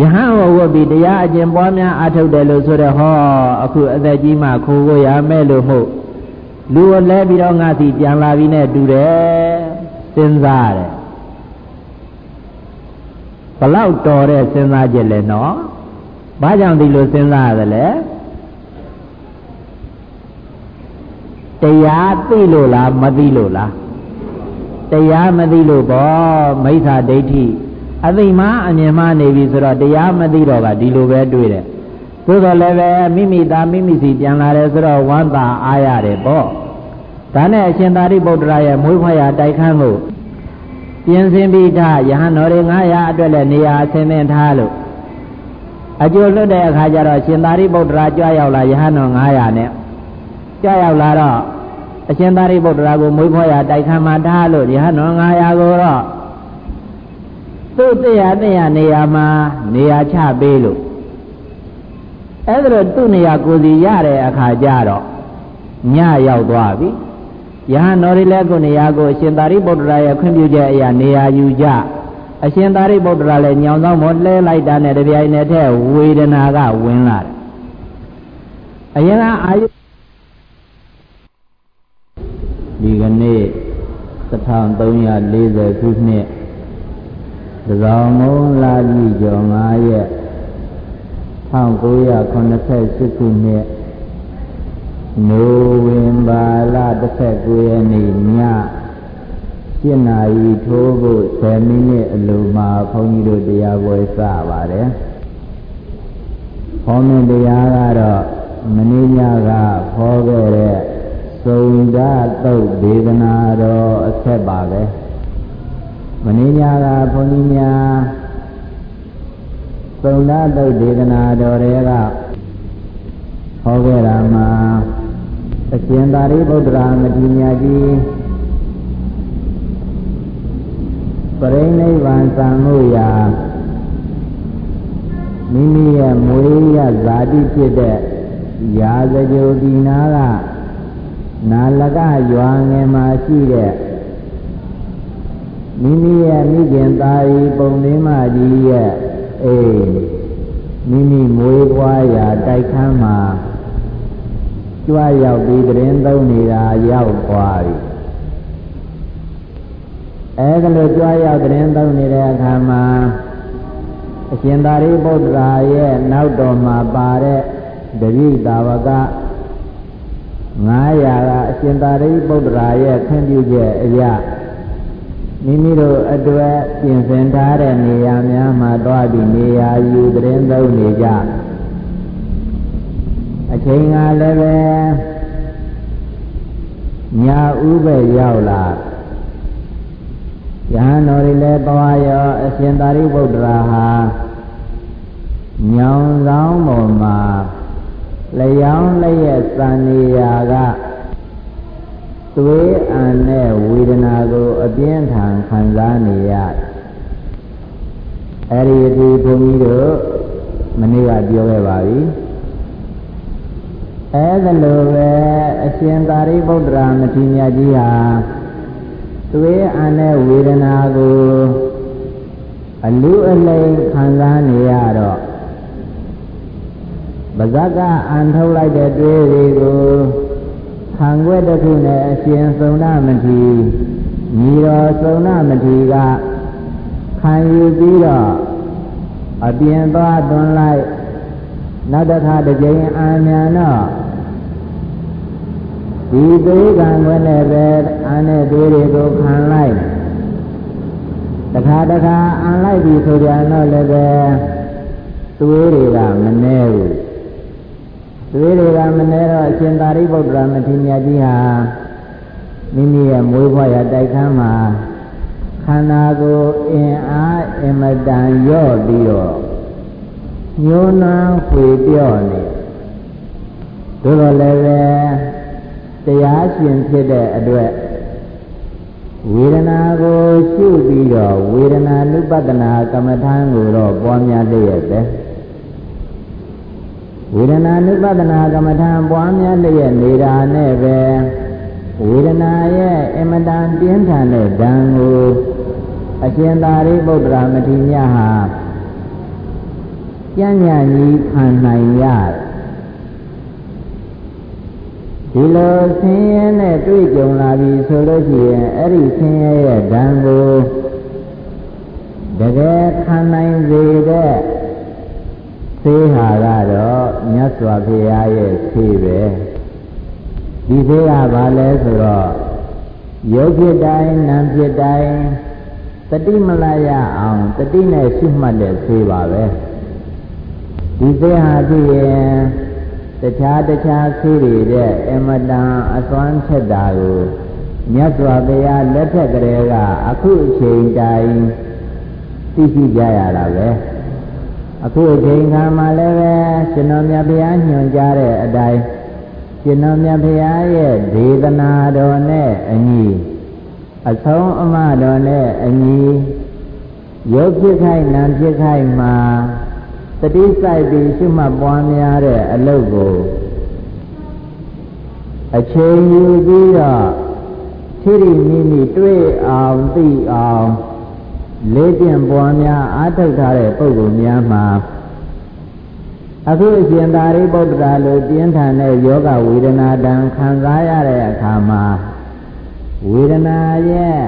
ယဟန်ဝဝတ်ပြီးတရားအကျင့်ပွားများအထုတ်တယ်လို့ဆိုတော့ဟောအခုအသက်ကြီးမှခိုးကိုရမဲ့လို့မို့လူကိုလဲပြီးတော့ငါစီပြန်လာပြီးနဲ့တူတယ်စဉ်းစားတယ်ဘလောက်တော်တဲ့စဉ်းစားချက်လဲနော်ဘာကြောင့်ဒီလိုစဉ်းစားရသလဲ တရားသိလို့လားမသိလို့လားတရားမသိလို့ပေါ့မိစ္ဆာဒိဋ္ဌိအသိမှအမြင်မှနေပြီဆိုတော့တရားမသိတော့ကဒီလိုပဲတွေ့တယ်သို့တော်လည်းပဲမိမိသားမိမိစီပြန်လာတယ်ဆိုတော့ဝမ်းသာအားရတယ်ပေါ့ဒါနဲ့အရှင်သာရိပုတ္တရာရဲ့မွေးဖွားရာတိုက်ခန်းကိုပြင်ဆင်ပြီးထားယဟန်တော်တွေ900အတွက်လည်းနေရာအဆင်သင့်ထားလို့အကျိုးလွတ်တဲ့အခါကျတော့ရှင်သာရိပုတ္တရာကြွရောက်လာယဟန်တော်900နဲ့ ကြွရောက်လာတော့အရှင်သာရိပုတ္တရာကိုမွေးဖွားရာတိုက်ခန်းမှာထားလို့ယဟန်တော်900ကိုတော့သူ့တရားတရားနေရာမှာနေရာချပေးလို့အဲ့ဒါတော့သူ့နေရာကိုစီရတဲ့အခါကျတော့ညရောက်သွားပြီယဟန်တော်ရီလည်းကိုနေရာကိုအရှင်သာရိပုတ္တရာရဲ့ခွင့်ပြုချက်အရာနေရာယူကြအရှင်သာရိပုတ္တရာလည်းညောင်ဆောင်မလဲလိုက်တာနဲ့တပြိုင်နက်တည်းဝေဒနာကဝင်လာတယ်အရင်ကအာယု ဒီကနေ့1340ခုနှစ်သဇောင်းမုံလာပြီကျော်9ရက်1988ခုနှစ်နိုဝင်ဘာလ19ရက်နေ့ည7နာရီထိုးဖို့10မိနစ်အလိုမှာဘုန်းကြီးတို့တရားပွဲစပါတယ်။ဟောမင်းတရားကတော့မနေ့ညကဟောခဲ့တဲ့ စုံဒသုတ်ဒေသနာတော်အဆက်ပါပဲ။မနေ့ညကဘုန်းကြီးများစုံဒသုတ်ဒေသနာတော်တွေကဟောခဲ့တာမှာအရှင်သာရိပုတ္တရာမတိညာကြီးပရိနိဗ္ဗာန်သံမှုရာမိမိရဲ့မွေးရဇာတိဖြစ်တဲ့ရာဇဂိုဒီနာက နာလကရွာငယ်မှာရှိတဲ့မိမိရဲ့မိခင်သားဤပုံနှင်းမကြီးရဲ့အေးမိမိမွေးပွားရာတိုက်ခန်းမှာကြွားရောက်ပြီးတရင်သုံးနေတာရောက်သွားပြီအဲဒါလိုကြွားရောက်တရင်သုံးနေတဲ့အခါမှာအရှင်သာရိပုတ္တရာရဲ့နောက်တော်မှာပါတဲ့တတိတာဝက 900ကအရှင်သာရိပုတ္တရာရဲ့ခွင့်ပြုချက်အရာမိမိတို့အတွက်ပြင်ဆင်ထားတဲ့နေရာများမှာတွားပြီးနေရာယူတရင်သုံးနေကြအချိန်ကလည်းပဲညာဥပဲရောက်လာယဟန်တော်တွေလည်းသွားရောအရှင်သာရိပုတ္တရာဟာညောင်ဆောင်ပေါ်မှာ လျောင်းလျက်စံနေရာကသွေးအံနဲ့ဝေဒနာကိုအပြင်းထန်ခံစားနေရအဲ့ဒီဒီဘုန်းကြီးတို့မနေ့ကပြောခဲ့ပါပြီအဲဒါလိုပဲအရှင်သာရိပုတ္တရာမထေရကြီးဟာသွေးအံတဲ့ဝေဒနာကိုအလူအလိမ်ခံစားနေရတော့ ပါဇက်ကအန်ထုတ်လိုက်တဲ့သွေးတွေကိုခံွက်တစ်ခုနဲ့အရှင်သုံဏမထေရညီတော်သုံဏမထေရကခံယူပြီးတော့အပြင်သွားသွန်းလိုက်နောက်တစ်ခါတစ်ကြိမ်အာမြန်တော့ဒီသေးကံခွင့်နဲ့ပဲအာနဲ့သေးတွေကိုခံလိုက်တခါတခါအန်လိုက်ပြီဆိုကြတော့လည်းပဲသွေးတွေကမနှဲဘူး သွေးတွေကမနှဲတော့အရှင်သာရိပုတ္တရာမထေရကြီးဟာမိမိရဲ့မွေးဖွားရတိုက်ခန်းမှာခန္ဓာကိုယ်အင်အားအင်မတန်ရော့ပြီးတော့ညှိုးနှံခွေပြော့နေတို့တော့လည်းပဲတရားရှင်ဖြစ်တဲ့အတွက်ဝေဒနာကိုရှုပြီးတော့ဝေဒနာနုပဒနာကမ္မထာကိုတော့ပွားများလျက်ပဲ ဝေဒနာနုပဒနာကမ္မထာပွားများလျက်နေတာနဲ့ပဲဝေဒနာရဲ့အမတန်ပြင်းထန်တဲ့ဓာန်ကိုအရှင်သာရိပုတ္တရာမထေရဟာကြံ့ညာကြီးခံနိုင်ရတယ်ဒီလိုဆင်းရဲနဲ့တွေ့ကြုံလာပြီဆိုလို့ရှိရင်အဲ့ဒီဆင်းရဲရဲ့ဓာန်ကိုတကယ်ခံနိုင်စေတဲ့သေဟာက တော့မြတ်စွာဘုရားရဲ့သေပဲဒီသေကဘာလဲဆိုတော့ရုပ်ဖြစ်တိုင်းနာမ်ဖြစ်တိုင်းတတိမလရအောင်တတိနဲ့ရှုမှတ်တဲ့သေပါပဲဒီသေဟာဖြစ်ရင်တခြားတခြားဆေးတွေတဲ့အမတန်အစွမ်းထက်တာကိုမြတ်စွာဘုရားလက်ထက်ကလေးကအခုအချိန်တိုင်းသိရှိကြရတာပဲ အခုအချိန်ခါမှလည်းပဲရှင်တော်မြတ်ဘုရားညွှန်ကြားတဲ့အတိုင်းရှင်တော်မြတ်ဘုရားရဲ့ဒေသနာတော်နဲ့အညီအဆုံးအမတော်နဲ့အညီရုပ်ဖြစ်ခိုက်နာမ်ဖြစ်ခိုက်မှာတတိစိုက်ပြီးရှုမှတ်ပွားများတဲ့အလုပ်ကိုအချိန်ယူပြီးတော့ထိရိမိမိတွေ့အောင်သိအောင် လေးကျင့်ပွားများအားထုတ်ထားတဲ့ပုဂ္ဂိုလ်များမှာအခုအရှင်သာရိပုတ္တရာလိုပြင်းထန်တဲ့ယောဂဝေဒနာတံခံစားရတဲ့အခါမှာဝေဒနာရဲ့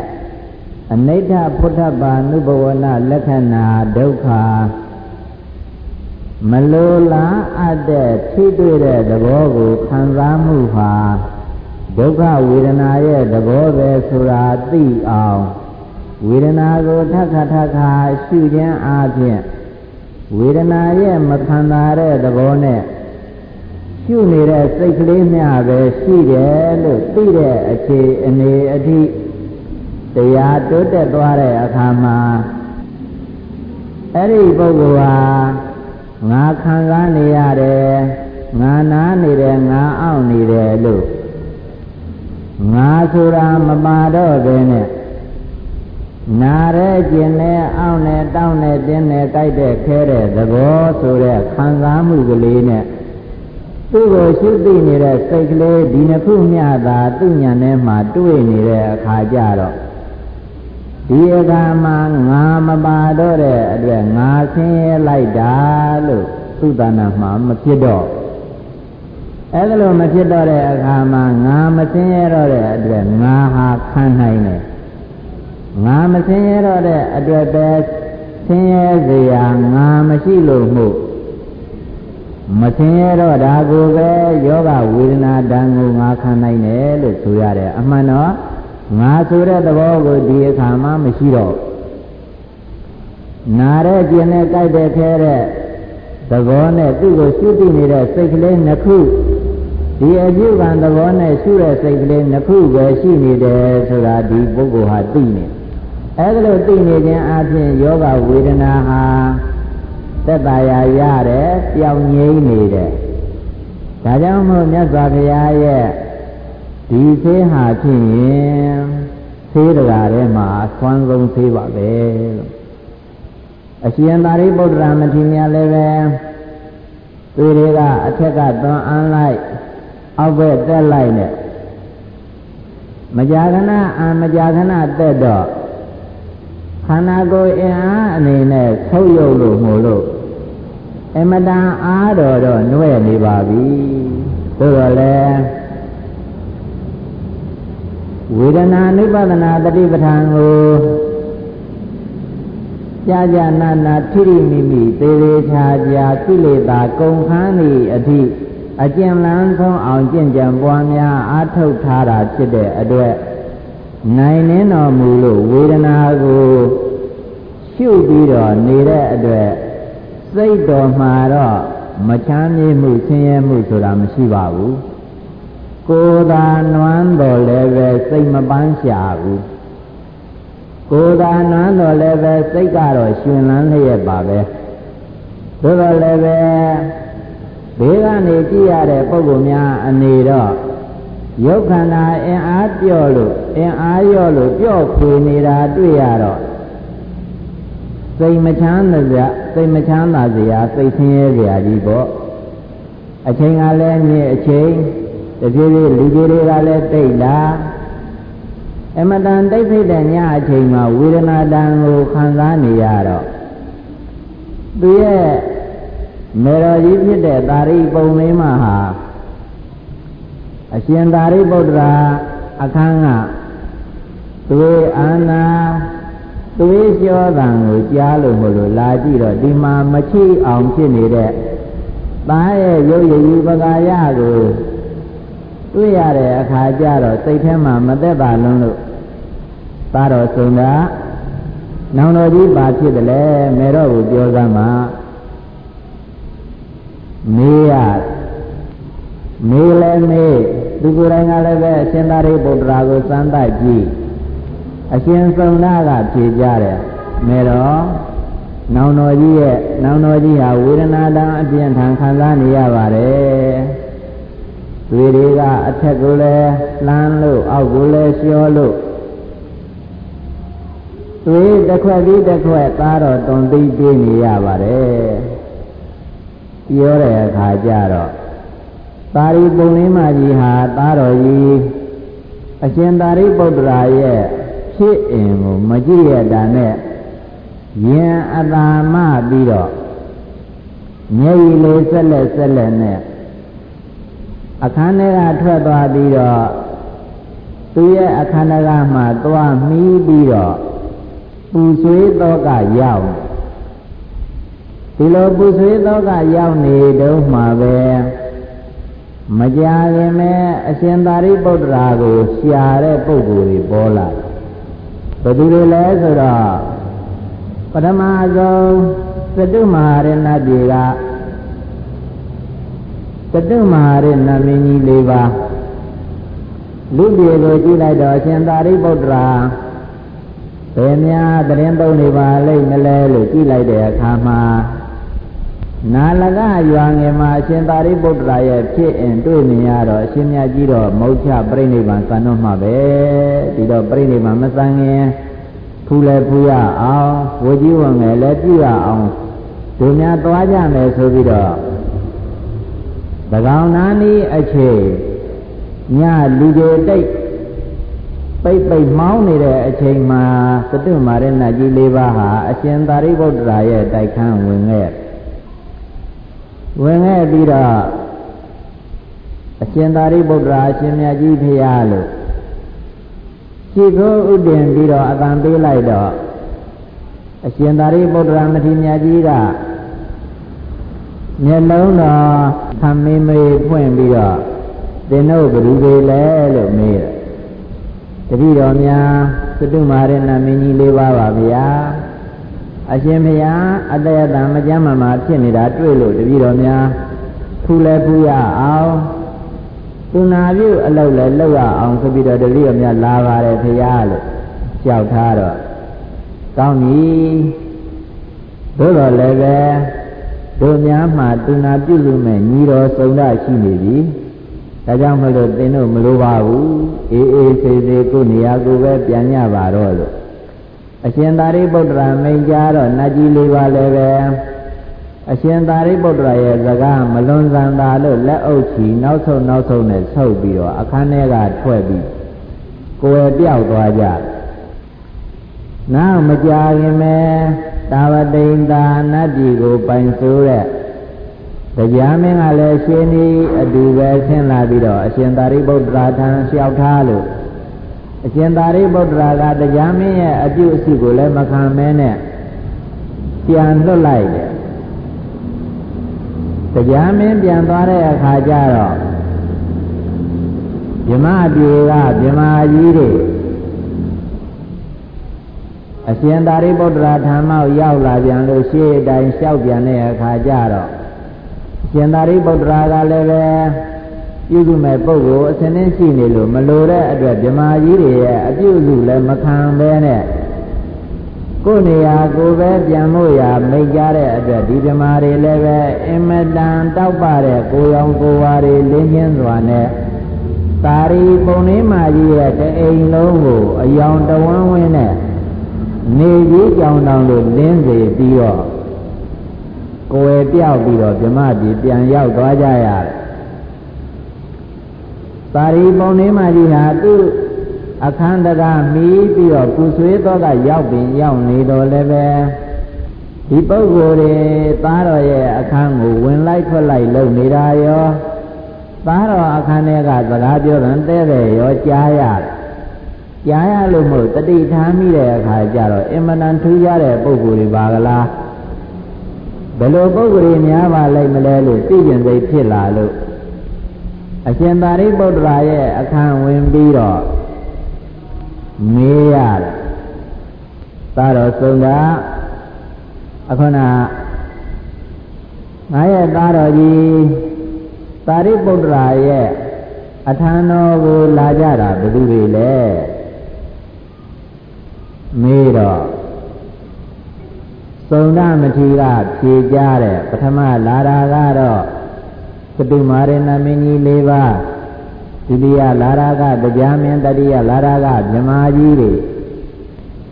အနိဋ္ဌဖုဒ္ဓဘာနုဘဝနာလက္ခဏာဒုက္ခမလိုလားအပ်တဲ့ထိတွေ့တဲ့သဘောကိုခံစားမှုဟာဒုက္ခဝေဒနာရဲ့သဘောပဲဆိုတာသိအောင် ဝေဒနာကိုထပ်ခါထပ်ခါရှုခြင်းအပြင်ဝေဒနာရဲ့မခံတာတဲ့သဘောနဲ့ရှုနေတဲ့စိတ်ကလေးမျှပဲရှိတယ်လို့သိတဲ့အခြေအနေအထိတရားတိုးတက်သွားတဲ့အခါမှာအဲ့ဒီပုဂ္ဂိုလ်ဟာငါခံစားနေရတယ်ငါနားနေတယ်ငါအောင့်နေတယ်လို့ငါဆိုတာမပါတော့ဘဲနဲ့ နာရဲကျင်နဲ့အောင့်နဲ့တောင်းနဲ့တင်းနဲ့ကြိုက်တဲ့ခဲတဲ့သဘောဆိုတဲ့ခံစားမှုကလေးနဲ့သူ့ကိုရှုသိနေတဲ့စိတ်ကလေးဒီနှစ်ခုမျှသာသူ့ညံထဲမှာတွေ့နေတဲ့အခါကျတော့ဒီအခါမှာငါမပါတော့တဲ့အတွက်ငါဆင်းရဲလိုက်တာလို့သူ့တဏ္ဍာမှာမဖြစ်တော့အဲ့ဒါလို့မဖြစ်တော့တဲ့အခါမှာငါမဆင်းရဲတော့တဲ့အတွက်ငါဟာခံနိုင်တယ် ငါမဆင်းရဲတော့တဲ့အတွက်ပဲဆင်းရဲစရာငါမရှိလို့မှုမဆင်းရဲတော့ဒါကိုပဲယောဂဝေဒနာတန်ကိုငါခံနိုင်တယ်လို့ဆိုရတယ်အမှန်တော့ငါဆိုတဲ့သဘောကိုဒီအခါမှမရှိတော့နာတဲ့ကျင်နဲ့ကြိုက်တဲ့ခဲတဲ့သဘောနဲ့သူ့ကိုရှုသိနေတဲ့စိတ်ကလေးနှစ်ခုဒီအပြုကံသဘောနဲ့ရှုတဲ့စိတ်ကလေးနှစ်ခုပဲရှိနေတယ်ဆိုတာဒီပုဂ္ဂိုလ်ဟာသိနေ အဲဒါလို့သိနေခြင်းအပြင်ယောဂဝေဒနာဟာသက်သာရာရတယ်ပြောင်းငိမ့်နေတယ်ဒါကြောင့်မို့မြတ်စွာဘုရားရဲ့ဒီသေးဟာဖြစ်ရင်သေးတရားထဲမှာဆွမ်းဆုံးသေးပါပဲလို့အရှင်သာရိပုတ္တရာမထေရလည်းပဲသူတွေကအထက်ကသွန်အန်းလိုက်အောက်ဘက်တက်လိုက်နဲ့မကြာခဏအာမကြာခဏတက်တော့ ခန္ဓာကိုယ်အင်အားအနေနဲ့ဆုပ်ယုပ်လို့မို့လို့အမတန်အားတော်တော့နှွဲ့နေပါပြီသို့တော်လည်းဝေဒနာနုပဒနာတတိပဋ္ဌာန်ကိုကြာကြာနာနာထိရိမိမိသေးသေးချာချာကိလေသာကုန်ခန်းသည့်အထိအကျဉ်းလန်းဆုံးအောင်ကျင့်ကြံပွားများအားထုတ်ထားတာဖြစ်တဲ့အတွက်နိုင်နေတော်မူလို့ဝေဒနာကို ရှုပြီးတော့နေတဲ့အတွက်စိတ်တော်မှာတော့မချမ်းမြေ့မှုဆင်းရဲမှုဆိုတာမရှိပါဘူးကိုယ်သာနွမ်းတော်လည်းပဲစိတ်မပန်းရှာဘူးကိုယ်သာနွမ်းတော်လည်းပဲစိတ်ကတော့ရှင်လန်းလျက်ပါပဲသို့တော်လည်းပဲဘေးကနေကြည့်ရတဲ့ပုဂ္ဂိုလ်များအနေတော့ရုပ်ခန္ဓာအင်အားပြော့လို့အင်အားရော့လို့ပြော့ခွေနေတာတွေ့ရတော့ စိတ်မချမ်းသာစရာစိတ်မချမ်းသာစရာစိတ်ဆင်းရဲစရာကြီးပေါ့အချိန်ကလည်းမြင့်အချိန်တပြေးပြေးလူကြီးတွေကလည်းတိတ်လာအမတန်တိတ်ဖိတဲ့ညအချိန်မှာဝေဒနာတန်ကိုခံစားနေရတော့သူရဲ့မေတော်ကြီးဖြစ်တဲ့သာရိပုံလေးမဟာအရှင်သာရိပုတ္တရာအခန်းကသွေးအာနာ သွေးကြောတံကိုကြားလို့မလို့လာကြည့်တော့ဒီမှာမချိအောင်ဖြစ်နေတဲ့သားရဲ့ရုပ်ရည်ပကာယကိုတွေ့ရတဲ့အခါကျတော့စိတ်ထဲမှာမသက်သာလုံးလို့သားတော်ဆုံးတာနောင်တော်ကြီးပါဖြစ်တယ်လေမေတော့ကိုပြောစမ်းမှာမေးရမေးလဲမေးသူကိုယ်တိုင်ကလည်းပဲအရှင်သာရိပုတ္တရာကိုစမ်းသပ်ကြည့် အရှင်ဆုံးနာကဖြေကြတယ်မေတော့နောင်တော်ကြီးရဲ့နောင်တော်ကြီးဟာဝေဒနာတံအပြင်းထန်ခံစားနေရပါတယ်သွေတွေကအထက်ကိုလည်းလှမ်းလို့အောက်ကိုလည်းလျှောလို့သွေးတစ်ခွက်ပြီးတစ်ခွက်သားတော့တွန်သိပြေးနေရပါတယ်ပြောတဲ့အခါကျတော့သာရိပုတ္တမကြီးဟာသားတော်ကြီးအရှင်သာရိပုတ္တရာရဲ့ ဖြစ်အင်ကိုမကြည့်ရတာနဲ့ယင်အတာမပြီးတော့မျက်ရည်လေးဆက်လက်ဆက်လက်နဲ့အခန်းထဲကထွက်သွားပြီးတော့သူရဲ့အခန်းထဲကမှသွားမီးပြီးတော့ပူဆွေးတော့ကရောက်ဒီလိုပူဆွေးတော့ကရောက်နေတော့မှပဲမကြာခင်မဲ့အရှင်သာရိပုတ္တရာကိုရှာတဲ့ပုဂ္ဂိုလ်တွေပေါ်လာ ဘယ်သူတွေလဲဆိုတော့ပထမဆုံးသတုမဟာရဏပြေကသတုမဟာရဏမင်းကြီး၄ပါးလူပြေကိုကြည့်လိုက်တော့အရှင်သာရိပုတ္တရာဘယ်များတရင်သုံးနေပါလိမ့်မလဲလို့ကြည့်လိုက်တဲ့အခါမှာ နာလကရွာငယ်မှာအရှင်သာရိပုတ္တရာရဲ့ဖြစ်အင်တွေ့မြင်ရတော့အရှင်မြတ်ကြီးတော့မௌချပြိဋိဘံစံတော့မှပဲဒီတော့ပြိဋိဘံမစံခင်ဖူလဲဖူရအောင်ဝကြီးဝငယ်လည်းပြရအောင်ဒုများသွားကြမယ်ဆိုပြီးတော့သကောင်နာနီးအချိန်ညလူတွေတိတ်ပိတ်ပိတ်မောင်းနေတဲ့အချိန်မှာသတ္တမာရဏကြီး၄ပါးဟာအရှင်သာရိပုတ္တရာရဲ့တိုက်ခန်းဝင်ခဲ့ ဝင်ခဲ့ပြီးတော့အရှင်သာရိပုတ္တရာအရှင်မြတ်ကြီးဖရာလို့ရှိခိုးဥတည်ပြီးတော့အတန်ပေးလိုက်တော့အရှင်သာရိပုတ္တရာမထေရမြတ်ကြီးကမျက်လုံးတော်သံမေးမေးဖွင့်ပြီးတော့သင်တို့ဘယ်သူတွေလဲလို့မေးတယ်တတိတော်များသတုမာရဏမင်းကြီး၄ပါးပါဗျာ အရှင်ဘုရားအတယတံမကြမ်းမမာဖြစ်နေတာတွေ့လို့တပည့်တော်များဖူလဲဖူရအောင်သူနာပြုအလုပ်လဲလုပ်ရအောင်ဆိုပြီးတော့တပည့်တော်များလာပါတယ်ဘုရားလို့ကြောက်ထားတော့ကောင်းပြီသို့တော်လည်းပဲတို့များမှသူနာပြုလို့မဲ့ညီတော်စုံဒရှိနေပြီဒါကြောင့်မလို့သင်တို့မလိုပါဘူးအေးအေးဆေးဆေးကိုနေရာကိုပဲပြန်ညပါတော့လို့ အရှင်သာရိပုတ္တရာမိန့်ကြားတော့နတ်ကြီးလေးပါလည်းပဲအရှင်သာရိပုတ္တရာရဲ့စကားမလွန်ဆန်တာလို့လက်အုပ်ချီနောက်ဆုံးနောက်ဆုံးနဲ့ဆုပ်ပြီးတော့အခန်းထဲကထွက်ပြီးကိုယ်ပြောက်သွားကြနောက်မကြာခင်ပဲတာဝတိန်သာနတ်ပြည်ကိုပိုင်ဆိုးတဲ့တရားမင်းကလည်းရှင်ဒီအတူပဲဆင်းလာပြီးတော့အရှင်သာရိပုတ္တရာထံလျှောက်ထားလို့ အရှင်သာရိပုတ္တရာကတရားမင်းရဲ့အပြုအစီကိုလည်းမခံမဲနဲ့ပြန်လွတ်လိုက်တယ်တရားမင်းပြန်သွားတဲ့အခါကျတော့မြမပြေကမြမကြီးတွေအရှင်သာရိပုတ္တရာဓမ္မောက်ရောက်လာပြန်လို့ရှေ့အတိုင်းလျှောက်ပြန်တဲ့အခါကျတော့ရှင်သာရိပုတ္တရာကလည်းပဲ ပြုစုမဲ့ပုဂ္ဂိုလ်အစဉ်နဲ့ရှိနေလို့မလိုတဲ့အတွက်ဗြမာကြီးတွေရဲ့အပြုစုလည်းမခံဘဲနဲ့ကိုယ်နေရာကိုယ်ပဲပြန်လို့ရမိတ်ကြတဲ့အတွက်ဒီဗြမာတွေလည်းပဲအင်မတန်တောက်ပတဲ့ကိုရောင်ကိုဝါတွေလင်းချင်းစွာနဲ့သာရီပုံနှင်းမာကြီးရဲ့တအိမ်လုံးကိုအယောင်တဝန်းဝင်းနဲ့နေကြီးကြောင်တောင်လို့လင်းစေပြီးတော့ကိုယ်ပြောက်ပြီးတော့ဗြမပြည်ပြန်ရောက်သွားကြရတယ်။ သာရီပုံနှင်းမာကြီးဟာသူ့အခန်းတကာမီးပြီးတော့ပူဆွေးတော့ကရောက်ပင်ရောက်နေတော့လည်းပဲဒီပုဂ္ဂိုလ်တွေသားတော်ရဲ့အခန်းကိုဝင်လိုက်ထွက်လိုက်လုပ်နေတာရောသားတော်အခန်းထဲကစကားပြောတဲ့တဲ့တဲ့ရောကြားရတယ်ကြားရလို့မို့တတိထားမိတဲ့အခါကျတော့အင်မတန်ထူးခြားတဲ့ပုဂ္ဂိုလ်တွေပါကလားဘယ်လိုပုဂ္ဂိုလ်တွေများပါလိမ့်မလဲလို့သိကျင်စိတ်ဖြစ်လာလို့ အရှင်သာရိပုတ္တရာရဲ့အခန်းဝင်ပြီးတော့မေးရတယ်သာတော်ဆုံးတာအခုနငါရဲ့သားတော်ကြီးသာရိပုတ္တရာရဲ့အထံတော်ကိုလာကြတာဘယ်သူတွေလဲမေးတော့သုံဒမထေရဖြေကြတဲ့ပထမလာတာကတော့ သတုမာရဏမင်းကြီး၄ပါးဒုတိယလာရာကတရားမင်းတတိယလာရာကမြမကြီးတွေ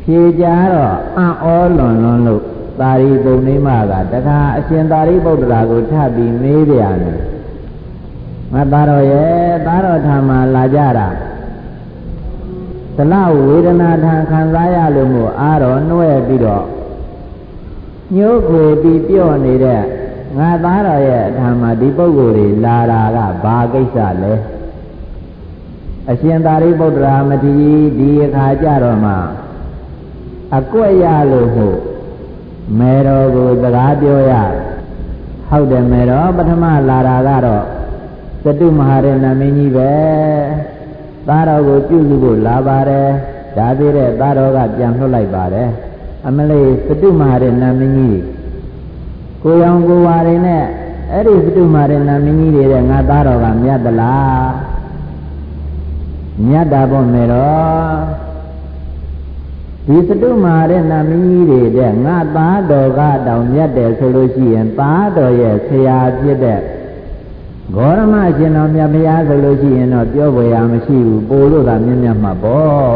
ဖြေကြတော့အံ့ဩလွန်လွန်လို့သာရိပုတ္တိမကတခါအရှင်သာရိပုတ္တရာကိုထပ်ပြီးမေးပြန်တယ်ငါသားတော်ရဲ့သားတော်ထာမှာလာကြတာသလဝေဒနာထံခံစားရလို့မို့အားတော်နှွဲပြီးတော့ညှိုးခွေပြီးပြော့နေတဲ့ ငါသားတော်ရဲ့အထာမှာဒီပုဂ္ဂိုလ်တွေလာတာကဘာကိစ္စလဲအရှင်သာရိပုတ္တရာမထေရဒီအခါကြတော့မှအကွက်ရလို့ဟုတ်မေတော်ကိုစကားပြောရဟုတ်တယ်မေတော်ပထမလာတာကတော့သတုမဟာရဏမင်းကြီးပဲသားတော်ကိုပြုစုဖို့လာပါတယ်ဒါသေးတဲ့သားတော်ကပြန်လွှတ်လိုက်ပါတယ်အမလေးသတုမဟာရဏမင်းကြီး ကိုရောင်ကိုဝါတွေနဲ့အဲ့ဒီသတုမဟာရဏမင်းကြီးတွေတဲ့ငါသားတော်ကမြတ်သလားမြတ်တာပေါ့မေတော်ဒီစတုမာရဏမင်းကြီးတွေတဲ့ငါသားတော်ကတောင်မြတ်တယ်ဆိုလို့ရှိရင်သားတော်ရဲ့ဆရာဖြစ်တဲ့ဂေါရမရှင်တော်မြတ်ဘုရားဆိုလို့ရှိရင်တော့ပြောပေါ်ရမရှိဘူးပို့လို့သာမြတ်မြတ်မှာပေါ့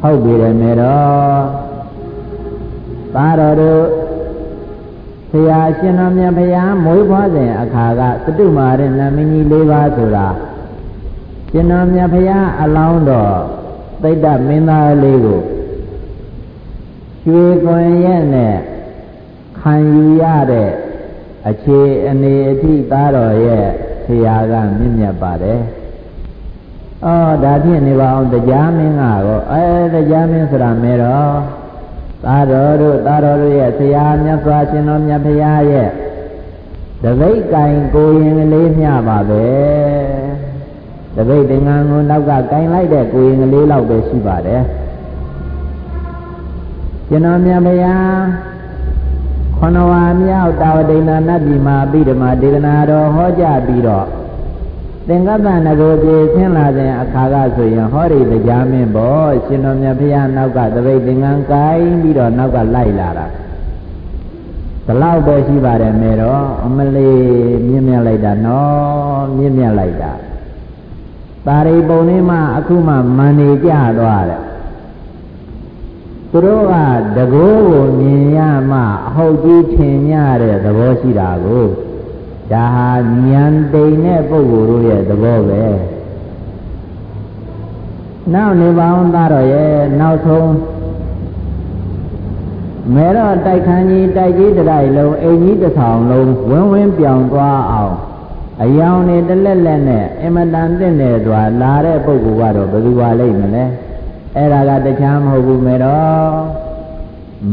ဟုတ်ပြီတယ်မေတော်သားတော်တို့ ဆရာရှင်တော်မြတ်ဘုရားမွေးဖွားစဉ်အခါကစတုမာရဏမင်းကြီး၄ပါးဆိုတာရှင်တော်မြတ်ဘုရားအလောင်းတော်သိတ္တမင်းသားလေးကိုရွှေကွန်ရက်နဲ့ခံယူရတဲ့အခြေအနေအထိသားတော်ရဲ့ဆရာကမြင့်မြတ်ပါတယ်။အော်ဒါဖြင့်နေပါအောင်တရားမင်းကတော့အဲတရားမင်းဆိုတာမဲတော့ သားတော်တို့သားတော်တို့ရဲ့ဆရာမြတ်စွာရှင်တော်မြတ်ဖရာရဲ့တပိတ်ကင်ကိုရင်ကလေးမျှပါပဲ။တပိတ်တင်ငန်းကိုနောက်ကကင်လိုက်တဲ့ကိုရင်ကလေးလောက်ပဲရှိပါတယ်။ကျွန်တော်မြတ်ဗျာခဏဝါမြောက်တာဝတိဏနတ်ပြည်မှာအပိဓမ္မာဒေသနာတော်ဟောကြားပြီးတော့ သင်္ကပ္ပနဂိုပြေဆင်းလာတဲ့အခါကဆိုရင်ဟောဒီတရားမင်းပေါ့ရှင်တော်မြတ်ဖရာနောက်ကတပိတ်သင်္ကန်းကိုင်းပြီးတော့နောက်ကလိုက်လာတာဘလောက်ပဲရှိပါတယ်မေတော့အမလေးမြင့်မြတ်လိုက်တာနော်မြင့်မြတ်လိုက်တာတာရိပုံလေးမှအခုမှမန်နေကြသွားတယ်သူတို့ကတကိုးကိုမြင်ရမှအဟုတ်ကြီးထင်ရတဲ့သဘောရှိတာကို ဒါဟာဉာဏ်တိမ်တဲ့ပုဂ္ဂိုလ်တို့ရဲ့သဘောပဲနောက်နေပါအောင်သားတော်ရဲ့နောက်ဆုံးမဲတော့တိုက်ခန်းကြီးတိုက်ကြီးတတိုက်လုံးအိမ်ကြီးတစ်ဆောင်လုံးဝင်းဝင်းပြောင်သွားအောင်အယောင်နဲ့တလက်လက်နဲ့အမတန်တင့်နေသွားလာတဲ့ပုဂ္ဂိုလ်ကတော့ဘယ်သူပါလိမ့်မလဲအဲ့ဒါကတခြားမဟုတ်ဘူးမေတော်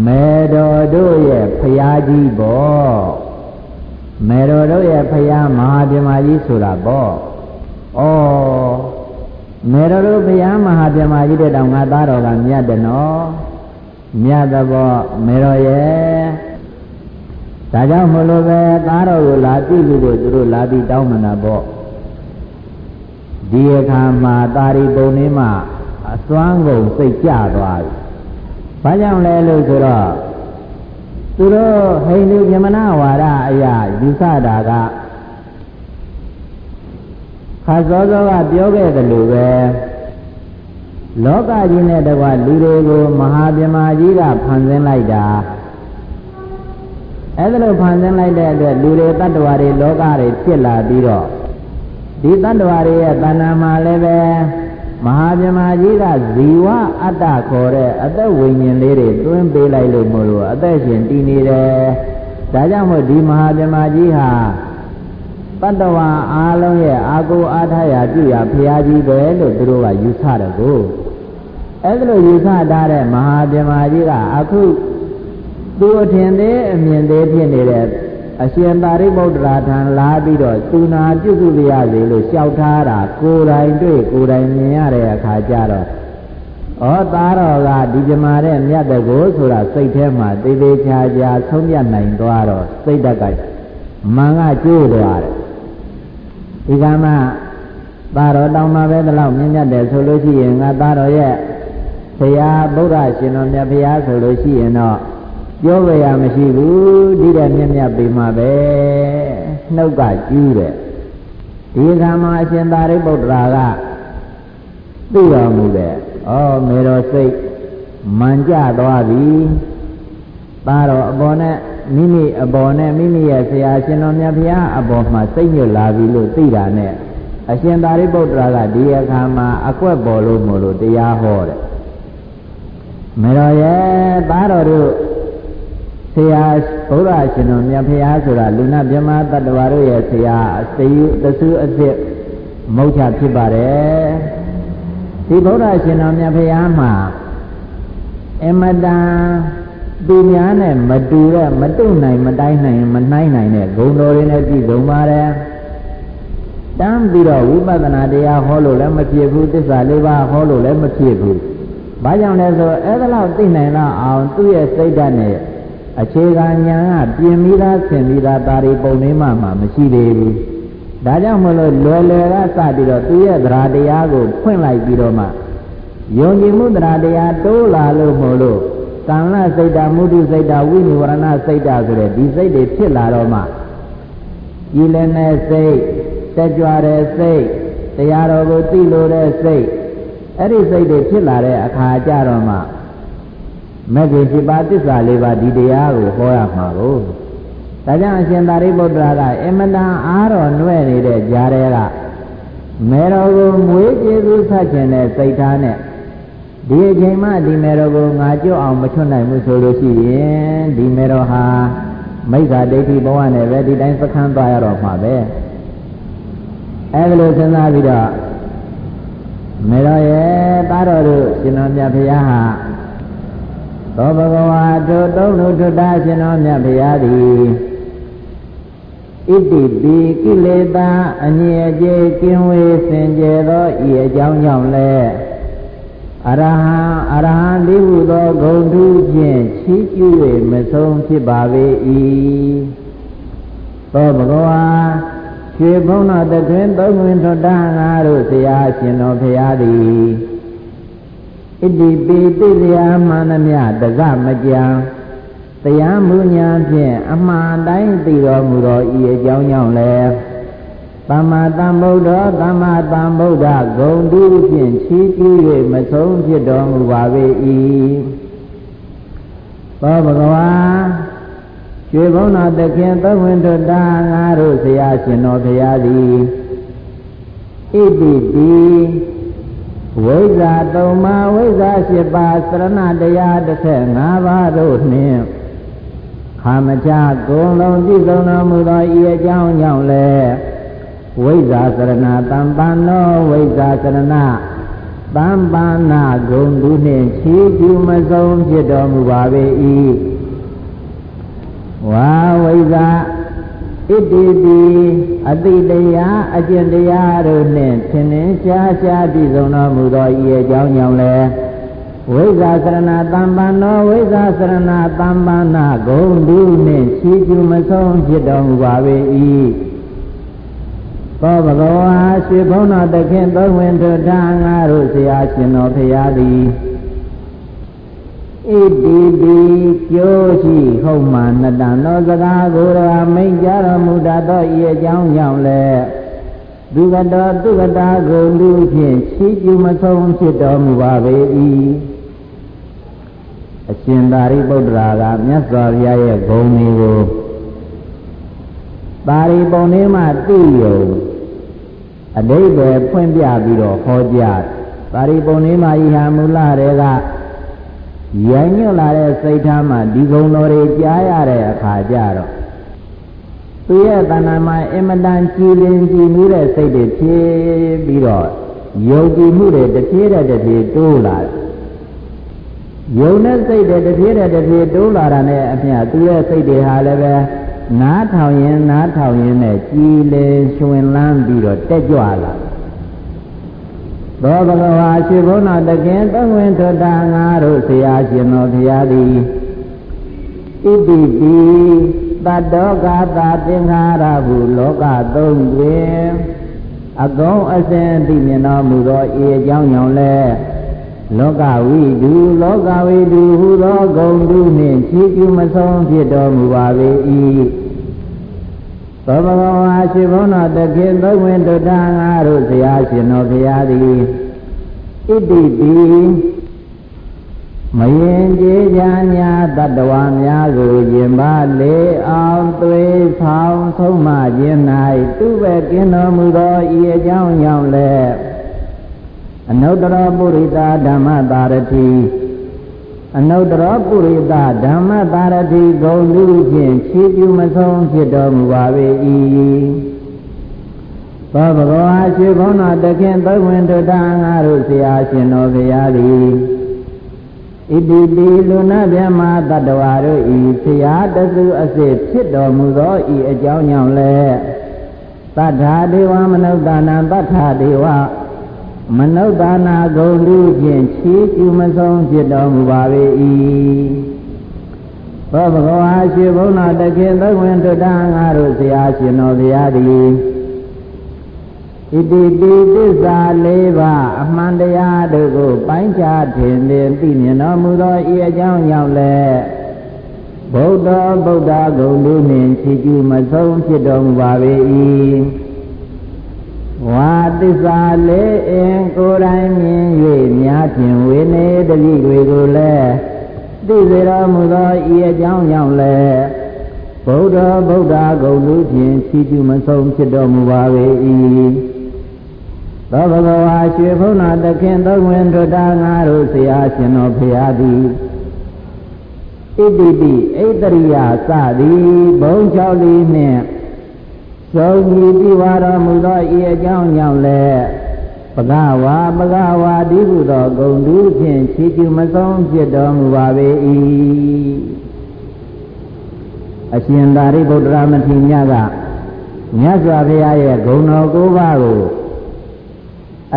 မေတော်တို့ရဲ့ဖရာကြီးပေါ့ မေတော်တို့ရဲ့ဖရာမဟာပြမကြီးဆိုတာပေါ့ဩမေတော်တို့ဖရာမဟာပြမကြီးတဲ့တောင်ငါသားတော်ကမြတ်တယ်နော်မြတ်သဘောမေတော်ရဲ့ဒါကြောင့်မလို့ပဲသားတော်ကိုလာပြုလို့သူတို့လာပြီးတောင်းမှန်တာပေါ့ဒီအခါမှာတာရီပုံနေမှာအစွမ်းကုန်စိတ်ကြသွားပြီ။ဘာကြောင့်လဲလို့ဆိုတော့ သူတို့ဟိန္ဒူယမနာဝါဒအရာယူဆတာကခါစောစောကပြောခဲ့တယ်လို့ပဲလောကကြီးနဲ့တကွလူတွေကိုမဟာပြမကြီးကဖန်ဆင်းလိုက်တာအဲ့ဒါလိုဖန်ဆင်းလိုက်တဲ့အတွက်လူတွေတ attva တွေလောကတွေဖြစ်လာပြီးတော့ဒီတ attva တွေရဲ့တဏ္ဍာမှာလည်းပဲ မဟာပြမကြီးကဇီဝအတ္တခေါ်တဲ့အသက်ဝိညာဉ်လေးတွေတွင်းပေးလိုက်လို့မို့လို့အသက်ရှင်တည်နေတယ်ဒါကြောင့်မို့ဒီမဟာပြမကြီးဟာတတ္တဝါအားလုံးရဲ့အာကိုအားထားရာပြုရာဘုရားကြီးပဲလို့သူတို့ကယူဆတယ်ကိုအဲ့ဒါလိုယူဆထားတဲ့မဟာပြမကြီးကအခုသူအထင်သေးအမြင်သေးဖြစ်နေတဲ့ အရှင်သာရိပုတ္တရာထံလာပြီးတော့သူနာပြုစုရစေလို့လျှောက်ထားတာကိုယ်တိုင်တွေ့ကိုယ်တိုင်မြင်ရတဲ့အခါကျတော့ဩသားတော်ကဒီပြမာတဲ့မြတ်တကိုဆိုတာစိတ်ထဲမှာသေသေးချာချာဆုံးပြနိုင်သွားတော့စိတ်တက်ကမန်ကကျိုးသွားတယ်ဒီကမှသားတော်တောင်းမှာပဲဒီလောက်မြင့်မြတ်တယ်ဆိုလို့ရှိရင်ငါသားတော်ရဲ့ဘုရားဗုဒ္ဓရှင်တော်မြတ်ဘုရားဆိုလို့ရှိရင်တော့ ပြောကြရမရှိဘူးဒီတဲ့မြတ်မြတ်ပြီးမှပဲနှုတ်ကကျူးတယ်ဒီကမှာအရှင်သာရိပုတ္တရာကသိတော်မူတယ်ဩမေတော်စိတ်မန်ကြသွားပြီသားတော်အပေါ်နဲ့မိမိအပေါ်နဲ့မိမိရဲ့ဆရာရှင်တော်မြတ်ဘုရားအပေါ်မှာစိတ်ညွတ်လာပြီလို့သိတာနဲ့အရှင်သာရိပုတ္တရာကဒီအခါမှာအကွက်ပေါ်လို့မို့လို့တရားဟောတယ်မေတော်ရဲ့သားတော်တို့ ဆရာဘုရားရှင်တော်မြတ်ဖရာဆိုတာလူနာမြမတတ္တဝါတို့ရဲ့ဆရာအစေယတဆူအစ်စ်မௌချဖြစ်ပါတယ်ဒီဘုရားရှင်တော်မြတ်ဖရာမှာအမတန်သူများနဲ့မတူတဲ့မတုနိုင်မတိုင်းနိုင်မနှိုင်းနိုင်တဲ့ဂုဏ်တော်တွေနဲ့ပြည့်စုံပါတယ်တမ်းပြီးတော့ဝိပဿနာတရားဟောလို့လည်းမဖြစ်ဘူးသစ္စာလေးပါးဟောလို့လည်းမဖြစ်ဘူးဘာကြောင့်လဲဆိုအဲ့ဒါလောက်သိနိုင်လောက်အောင်သူ့ရဲ့စိတ်ဓာတ်နဲ့ အခြေခံညာကပြင်ပြီးသားဆင်ပြီးသားဒါတွေပုံနေမှမှမရှိသေးဘူးဒါကြောင့်မလို့လွယ်လွယ်ကစပြီးတော့သူရဲ့သရာတရားကိုဖွင့်လိုက်ပြီးတော့မှယုံကြည်မှုသရာတရားတိုးလာလို့မို့လို့ကံလစိတ်တာမုဒုစိတ်တာဝိနိဝရဏစိတ်တာဆိုတဲ့ဒီစိတ်တွေဖြစ်လာတော့မှကြည်လည်းတဲ့စိတ်တက်ကြွတဲ့စိတ်တရားတော်ကိုသိလို့တဲ့စိတ်အဲ့ဒီစိတ်တွေဖြစ်လာတဲ့အခါကျတော့မှ မဂ္ဂင်7ပါးသစ္စာ၄ပါးဒီတရားကိုဟောရမှာကိုဒါကြောင့်အရှင်သာရိပုတ္တရာကအင်မတန်အားတော်နှွဲ့နေတဲ့ကြားထဲကမေတော်ကိုမွေးကျေးဇူးဆက်ခြင်းနဲ့စိတ်ထားနဲ့ဒီအချိန်မှဒီမေတော်ကိုငါကြွအောင်မချွတ်နိုင်ဘူးဆိုလို့ရှိရင်ဒီမေတော်ဟာမိစ္ဆာဒိဋ္ဌိဘဝနဲ့ပဲဒီတိုင်းစခန်းသွားရတော့မှာပဲအဲဒါလိုစဉ်းစားပြီးတော့မေတော်ရဲ့သားတော်တို့ရှင်တော်မြတ်ဖရာဟာ သောဘဂဝါတို့တုံးတို့ထွတ်တာရှင်တော်မြတ်ဘုရားသည်ဣတိပိကိလေသာအငြိအကျေကင်းဝေးစင်ကြယ်သောဤအကြောင်းကြောင့်လည်းအရဟံအရဟံလေးဟုသောဂုံထုဖြင့်ချီးကျူး၍မဆုံးဖြစ်ပါပေ၏သောဘဂဝါရွှေဘုန်းတော်တတွင်သုံးဝင်ထွတ်တာငါတို့ဆရာရှင်တော်ဘုရားသည် ဣတိပိတိတရားမှန်သမျှတကမကြံတရားမူညာဖြင့်အမှန်တိုင်းသိတော်မူသောဤအကြောင်းကြောင့်လည်းသမ္မာသမ္ဗုဒ္ဓသမ္မာသမ္ဗုဒ္ဓဂုံတုဖြင့်ချီးကျူး၍မဆုံးဖြစ်တော်မူပါပေ၏သောဘဂဝါရွှေဘုံတော်တခင်သဝင်းတို့တာငါတို့ဆရာရှင်တော်ဘုရားသည်ဣတိတိ ဝိဇ္ဇာသုံးပါးဝိဇ္ဇာ၈ပါးသရဏတရား15ပါးတို့နှင့်ခါမချကုံလုံးပြည့်စုံတော်မူသောဤအကြောင်းကြောင့်လည်းဝိဇ္ဇာသရဏတမ္ပန္နောဝိဇ္ဇာသရဏတမ္ပန္နာဂုံသူနှင့်ချီးကျူးမဆုံးဖြစ်တော်မူပါ၏ဝါဝိဇ္ဇာ ဣတိတိအတိတရားအကျင့်တရားတို့နှင့်သင်္င်ရှားရှားပြည့်စုံတော်မူသောဤအကြောင်းကြောင့်လည်းဝိဇ္ဇာစရဏတမ္ပန္နောဝိဇ္ဇာစရဏတမ္ပန္နာဂုံတုနှင့်ချီးကျူးမဆုံးဖြစ်တော်မူပါ၏သောဘဂဝါရွှေဘုန်းတော်တခင်သုံးဝင်ထွဋ္ဌာငါတို့ဆရာရှင်တော်ဖရာသည် ဣတိတိကျိုးရှိဟုတ်မှနတံသောစကားကိုယ်တော်မိန့်ကြတော်မူတတ်သောဤအကြောင်းကြောင့်လည်းသူကတော်သူကတာကိုလူဖြင့်ချီးကျူးမဆုံးဖြစ်တော်မူပါပေ၏အရှင်သာရိပုတ္တရာကမြတ်စွာဘုရားရဲ့ဂုဏ်တွေကိုပါရိပုံလေးမှသိယုံအတိတ်ပဲဖွင့်ပြပြီးတော့ဟောကြားပါရိပုံလေးမှဤဟာမူလတွေက ရိုင်းညွတ်လာတဲ့စိတ်ထားမှဒီဂုဏ်တော်တွေကြားရတဲ့အခါကျတော့သူရဲ့တဏ္ဍာမှာအင်မတန်ကြည်လင်ကြည်နူးတဲ့စိတ်တွေဖြစ်ပြီးတော့ယုံကြည်မှုတွေတစ်ပြေးတဲ့တစ်ပြေးတိုးလာတယ်ယုံတဲ့စိတ်တွေတစ်ပြေးတဲ့တစ်ပြေးတိုးလာတာနဲ့အမျှသူရဲ့စိတ်တွေဟာလည်းပဲနားထောင်ရင်နားထောင်ရင်နဲ့ကြည်လင်ရွှင်လန်းပြီးတော့တက်ကြွလာ သောဘဂဝါရှိဘုန်းတော်တခင်သံဝင်ထွတ်တာငါတို့ဆရာရှင်တော်ဘုရားသည်ဣတိပိတတ္တောကတာသင်္ခါရဟုလောကသုံးတွင်အကုံအစဉ်သိမြင်တော်မူသောဤအကြောင်းကြောင့်လဲလောကဝိတုလောကဝိတုဟူသောဂုံတုနှင့်ချီးကျူးမဆုံးဖြစ်တော်မူပါပေ၏ သောဘဂဝါရှိဘုန်းတော်တခင်သုံးဝင်တတငါတို့ဆရာရှင်တော်ဘုရားသည်ဣတိပိမရင်ကြေးကြညာတတ္တဝါများကိုယင်ပါလေအောင်သွေးဆောင်ဆုံးမခြင်း၌သူပဲကင်းတော်မူသောဤအကြောင်းကြောင့်လည်းအနုတ္တရပုရိသဓမ္မတာရတိ အနုတ္တရပုရိသဓမ္မတာရတိဂုံလူဖြင့်ဖြည့်ကျူးမဆုံးဖြစ်တော်မူပါ၏သောဘဂဝါရှိဘုန်းတော်တခင်သဝင်တတငါတို့ဆရာရှင်တော်ဘုရားသည်ဣတိပိလူနာမြမတတ္တဝါတို့ဤဆရာတစုအစစ်ဖြစ်တော်မူသောဤအကြောင်းကြောင့်လည်းတတ္ထာဒေဝမနုဿာနံတတ္ထာဒေဝ မနုဿာနာဂုံလူဖြင့်ချီးကျူးမဆုံးဖြစ်တော်မူပါ၏သောဘဂဝါရှိဘုန်းတော်တခင်သဝင်တတငါတို့ဆရာရှင်တော်ဘုရားသည်ဣတိပိသစ္စာ၄ပါးအမှန်တရားတို့ကိုပိုင်းခြားထင်သိသိမြင်တော်မူသောဤအကြောင်းကြောင့်လည်းဗုဒ္ဓဗုဒ္ဓဂုံလူနှင့်ချီးကျူးမဆုံးဖြစ်တော်မူပါ၏ ဝါသစ္စာလေးအင်ကိုယ်တိုင်မြင်၍များဖြင့်ဝေနေတတိတွေကိုလည်းသိစေတော်မူသောဤအကြောင်းကြောင့်လည်းဗုဒ္ဓဗုဒ္ဓဂုံလူဖြင့်ချီးကျူးမဆုံးဖြစ်တော်မူပါ၏သောဘဂဝါရွှေဖုံးတော်တခင်သုံးဝင်ထွတာငါတို့ဆရာရှင်တော်ဖရာသည်ဣတိပိဣတရိယစသည်ဘုံ၆လေးနှင့် ဆုံးကြီးပြီးပါတော်မူသောဤအကြောင်းကြောင့်လည်းပကဝါပကဝါဒီဟုသောဂုံတူးဖြင့်ချီးကျူးမဆုံးဖြစ်တော်မူပါပေ၏အရှင်သာရိပုတ္တရာမထေရကမြတ်စွာဘုရားရဲ့ဂုဏ်တော်၉ပါးကို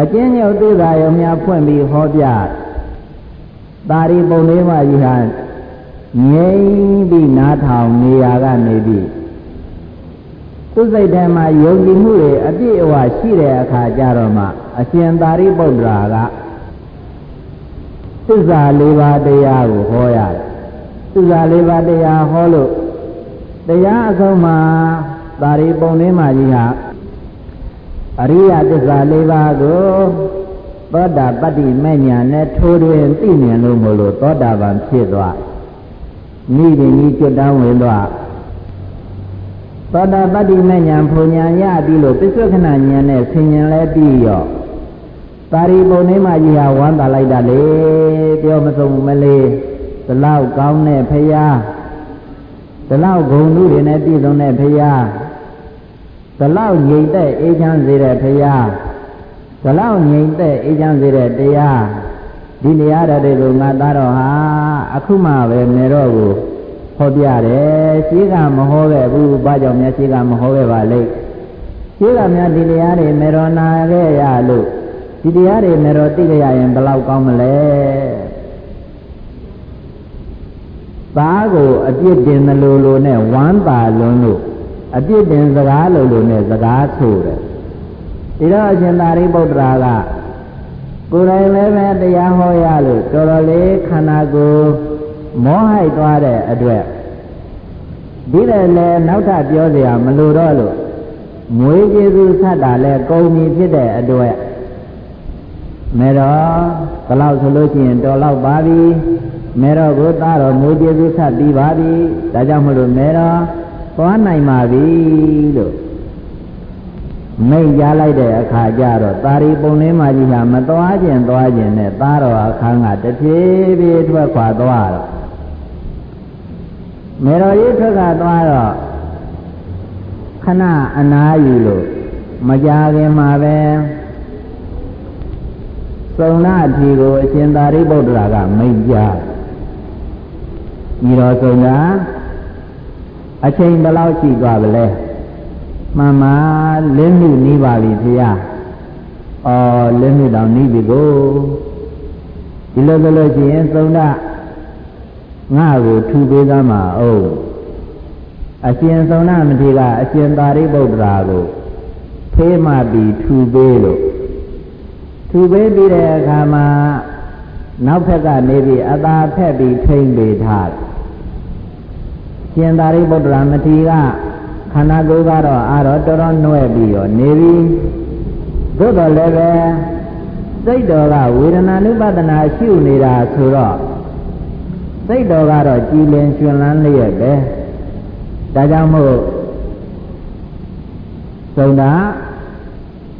အကျဉ်းချုပ်သိတာရောများဖွင့်ပြီးဟောပြသာရိပုတ္တရာကြီးဟာငြိမ့်ပြီးနားထောင်နေရာကနေပြီး သူစိတ်ထဲမှာယုံကြည်မှုတွေအပြည့်အဝရှိတဲ့အခါကျတော့မှအရှင်သာရိပုတ္တရာကသစ္စာလေးပါးတရားကိုဟောရတယ်သစ္စာလေးပါးတရားဟောလို့တရားအဆုံးမှာသာရိပုတ္တရာကြီးဟာအရိယသစ္စာလေးပါးကိုသောတာပတ္တိမဲ့ညာနဲ့ထိုးတွင်သိမြင်လို့မလို့သောတာပန်ဖြစ်သွားမိရင်ကြီးကျွတ်တန်းဝင်သွား သောတာပတ္တိမဲ့ညာဖုန်ညာရပြီလို့ပစ္စုခဏညာနဲ့ဆင်ញံလဲပြီးရောပါရိပုံနေမကြီးဟာဝမ်းသာလိုက်တာလေပြောမဆုံးမလေးဒီလောက်ကောင်းတဲ့ဖရာဒီလောက်ဂုဏ်လူတွေနဲ့ပြည့်စုံတဲ့ဖရာဒီလောက်ငြိမ့်တဲ့အေးချမ်းစေတဲ့ဖရာဒီလောက်ငြိမ့်တဲ့အေးချမ်းစေတဲ့တရားဒီတရားတော်တွေကိုငါသားတော်ဟာအခုမှပဲနေတော့ကို ဟောပြတယ်ရှိကမဟောခဲ့ဘူးဘာကြောင့်များရှိကမဟောခဲ့ပါလိမ့်ရှိကများဒီတရားတွေမေတော်နာခဲ့ရလို့ဒီတရားတွေမေတော်သိကြရရင်ဘယ်လောက်ကောင်းမလဲသားကိုအပြစ်တင်သလိုလိုနဲ့ဝမ်းပါလွန်းလို့အပြစ်တင်စကားလိုလိုနဲ့စကားဆိုတယ်ဒီတော့အရှင်သာရိပုတ္တရာကကိုယ်တိုင်လည်းပဲတရားဟောရလို့တော်တော်လေးခန္ဓာကိုယ် မောဟိုက်သွားတဲ့အတွက်ဒီလည်းလေနောက်ထပ်ပြောစရာမလိုတော့လို့မွေးကျေစုဆတ်တာလဲကုံပြီဖြစ်တဲ့အတွက်မေတော်ဘလောက်ဆိုလို့ရှိရင်တော်လောက်ပါပြီမေတော်ကိုသားတော်မွေးကျေစုဆတ်ပြီးပါပြီဒါကြောင့်မလို့မေတော်သွားနိုင်ပါပြီလို့မိတ်ရလိုက်တဲ့အခါကျတော့သာရီပုံလင်းမကြီးကမသွားခြင်းသွားခြင်းနဲ့သားတော်အခန်းကတဖြည်းဖြည်းထွက်ခွာသွားတော့ မေတော်ကြီးထွက်ကသွားတော့ခဏအနားယူလို့မကြခင်မှာပဲစုံနာအထီကိုအရှင်သာရိပုတ္တရာကမိတ်ကြညီတော်စုံကအချိန်ဘယ်လောက်ရှိသွားပါလဲမှန်ပါလင်းမှုနီးပါပြီဖေ။အော်လင်းမှုတောင်နီးပြီကိုဒီလိုဆိုလို့ရှိရင်သုံးဒ ငါ့ကိုထူပေးသမှာအို့အရှင်သုံးဒမထေရကအရှင်သာရိပုတ္တရာကိုဖေးမှပြီးထူပေးလို့ထူပေးပြီးတဲ့အခါမှာနောက်ဖက်ကနေပြီးအသာဖက်ပြီးထိမ့်ပေးထားရှင်သာရိပုတ္တရာမထေရခန္ဓာကိုယ်ကတော့အာတော့တော်တော်နှွဲ့ပြီးတော့နေပြီသို့တော်လည်းပဲစိတ်တော်ကဝေဒနာနုပဒနာရှုနေတာဆိုတော့ စိတ်တော်ကတော့ကြည်လင်ရှင်လန်းလျက်ပဲဒါကြောင့်မို့သုံးတာ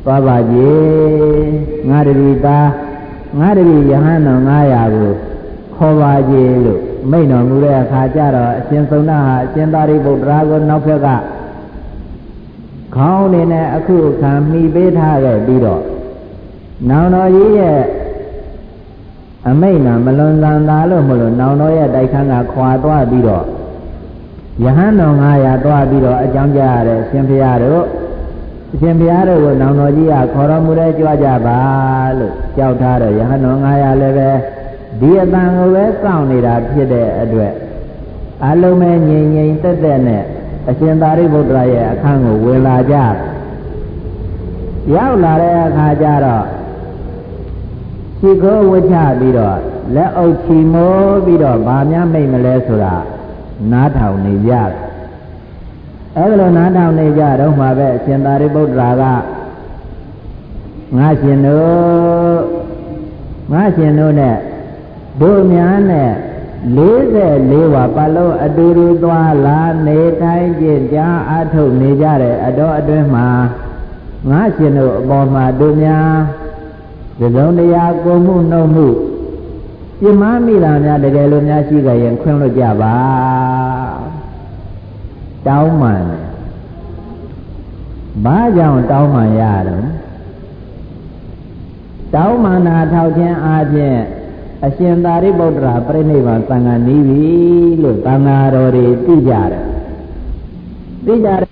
သွားပါကြည်ငါတတိသားငါတတိယဟန်တော်900ကိုခေါ်ပါကြည်လို့မိန့်တော်မူတဲ့အခါကျတော့အရှင်သုံးနာဟာအရှင်သာရိပုတ္တရာကိုနောက်ဖက်ကခေါင်းနေနဲ့အခုခံမိပေးထားခဲ့ပြီးတော့နောင်တော်ကြီးရဲ့ အမိတ်နာမလွန်တန်တာလို့မလို့နောင်တော်ရဲ့တိုက်ခန်းကခွာသွားပြီးတော့ယဟန်တော်900သွားပြီးတော့အကြောင်းကြားရတဲ့ရှင်ဘုရားတို့အရှင်ဘုရားတို့ကိုနောင်တော်ကြီးကခေါ်တော်မူတဲ့ကြွကြပါလို့ကြောက်ထားတော့ယဟန်တော်900လည်းပဲဒီအတန်ကိုပဲစောင့်နေတာဖြစ်တဲ့အတွက်အလုံးမဲ့ငြိမ်ငြိမ်တက်တက်နဲ့အရှင်သာရိပုတ္တရာရဲ့အခန်းကိုဝင်လာကြရောက်လာတဲ့အခါကျတော့ ခြေကိုဝှချပြီးတော့လက်အုပ်ချီမိုးပြီးတော့ဗာများမိတ်မလဲဆိုတာနားထောင်နေကြအဲ့လိုနားထောင်နေကြတော့မှပဲအရှင်သာရိပုတ္တရာကငါရှင်တို့ငါရှင်တို့နဲ့တို့များနဲ့44ဝါပတ်လုံးအတူတူသွားလာနေထိုင်ကြကြားအထုတ်နေကြတဲ့အတော်အတွင်းမှာငါရှင်တို့အပေါ်မှာတို့များ ဒီလုံးတရားကိုမှုနှုတ်မှုပြမမိတာများတကယ်လို့များရှိကြရင်ခွင့်လို့ကြပါတောင်းမှန်တယ်ဘာကြောင့်တောင်းမှန်ရတော့တောင်းမှန်တာထောက်ခြင်းအားဖြင့်အရှင်သာရိပုတ္တရာပြိဋိဘံသံဃာနီးပြီလို့သံဃာတော်တွေသိကြတယ်သိကြတယ်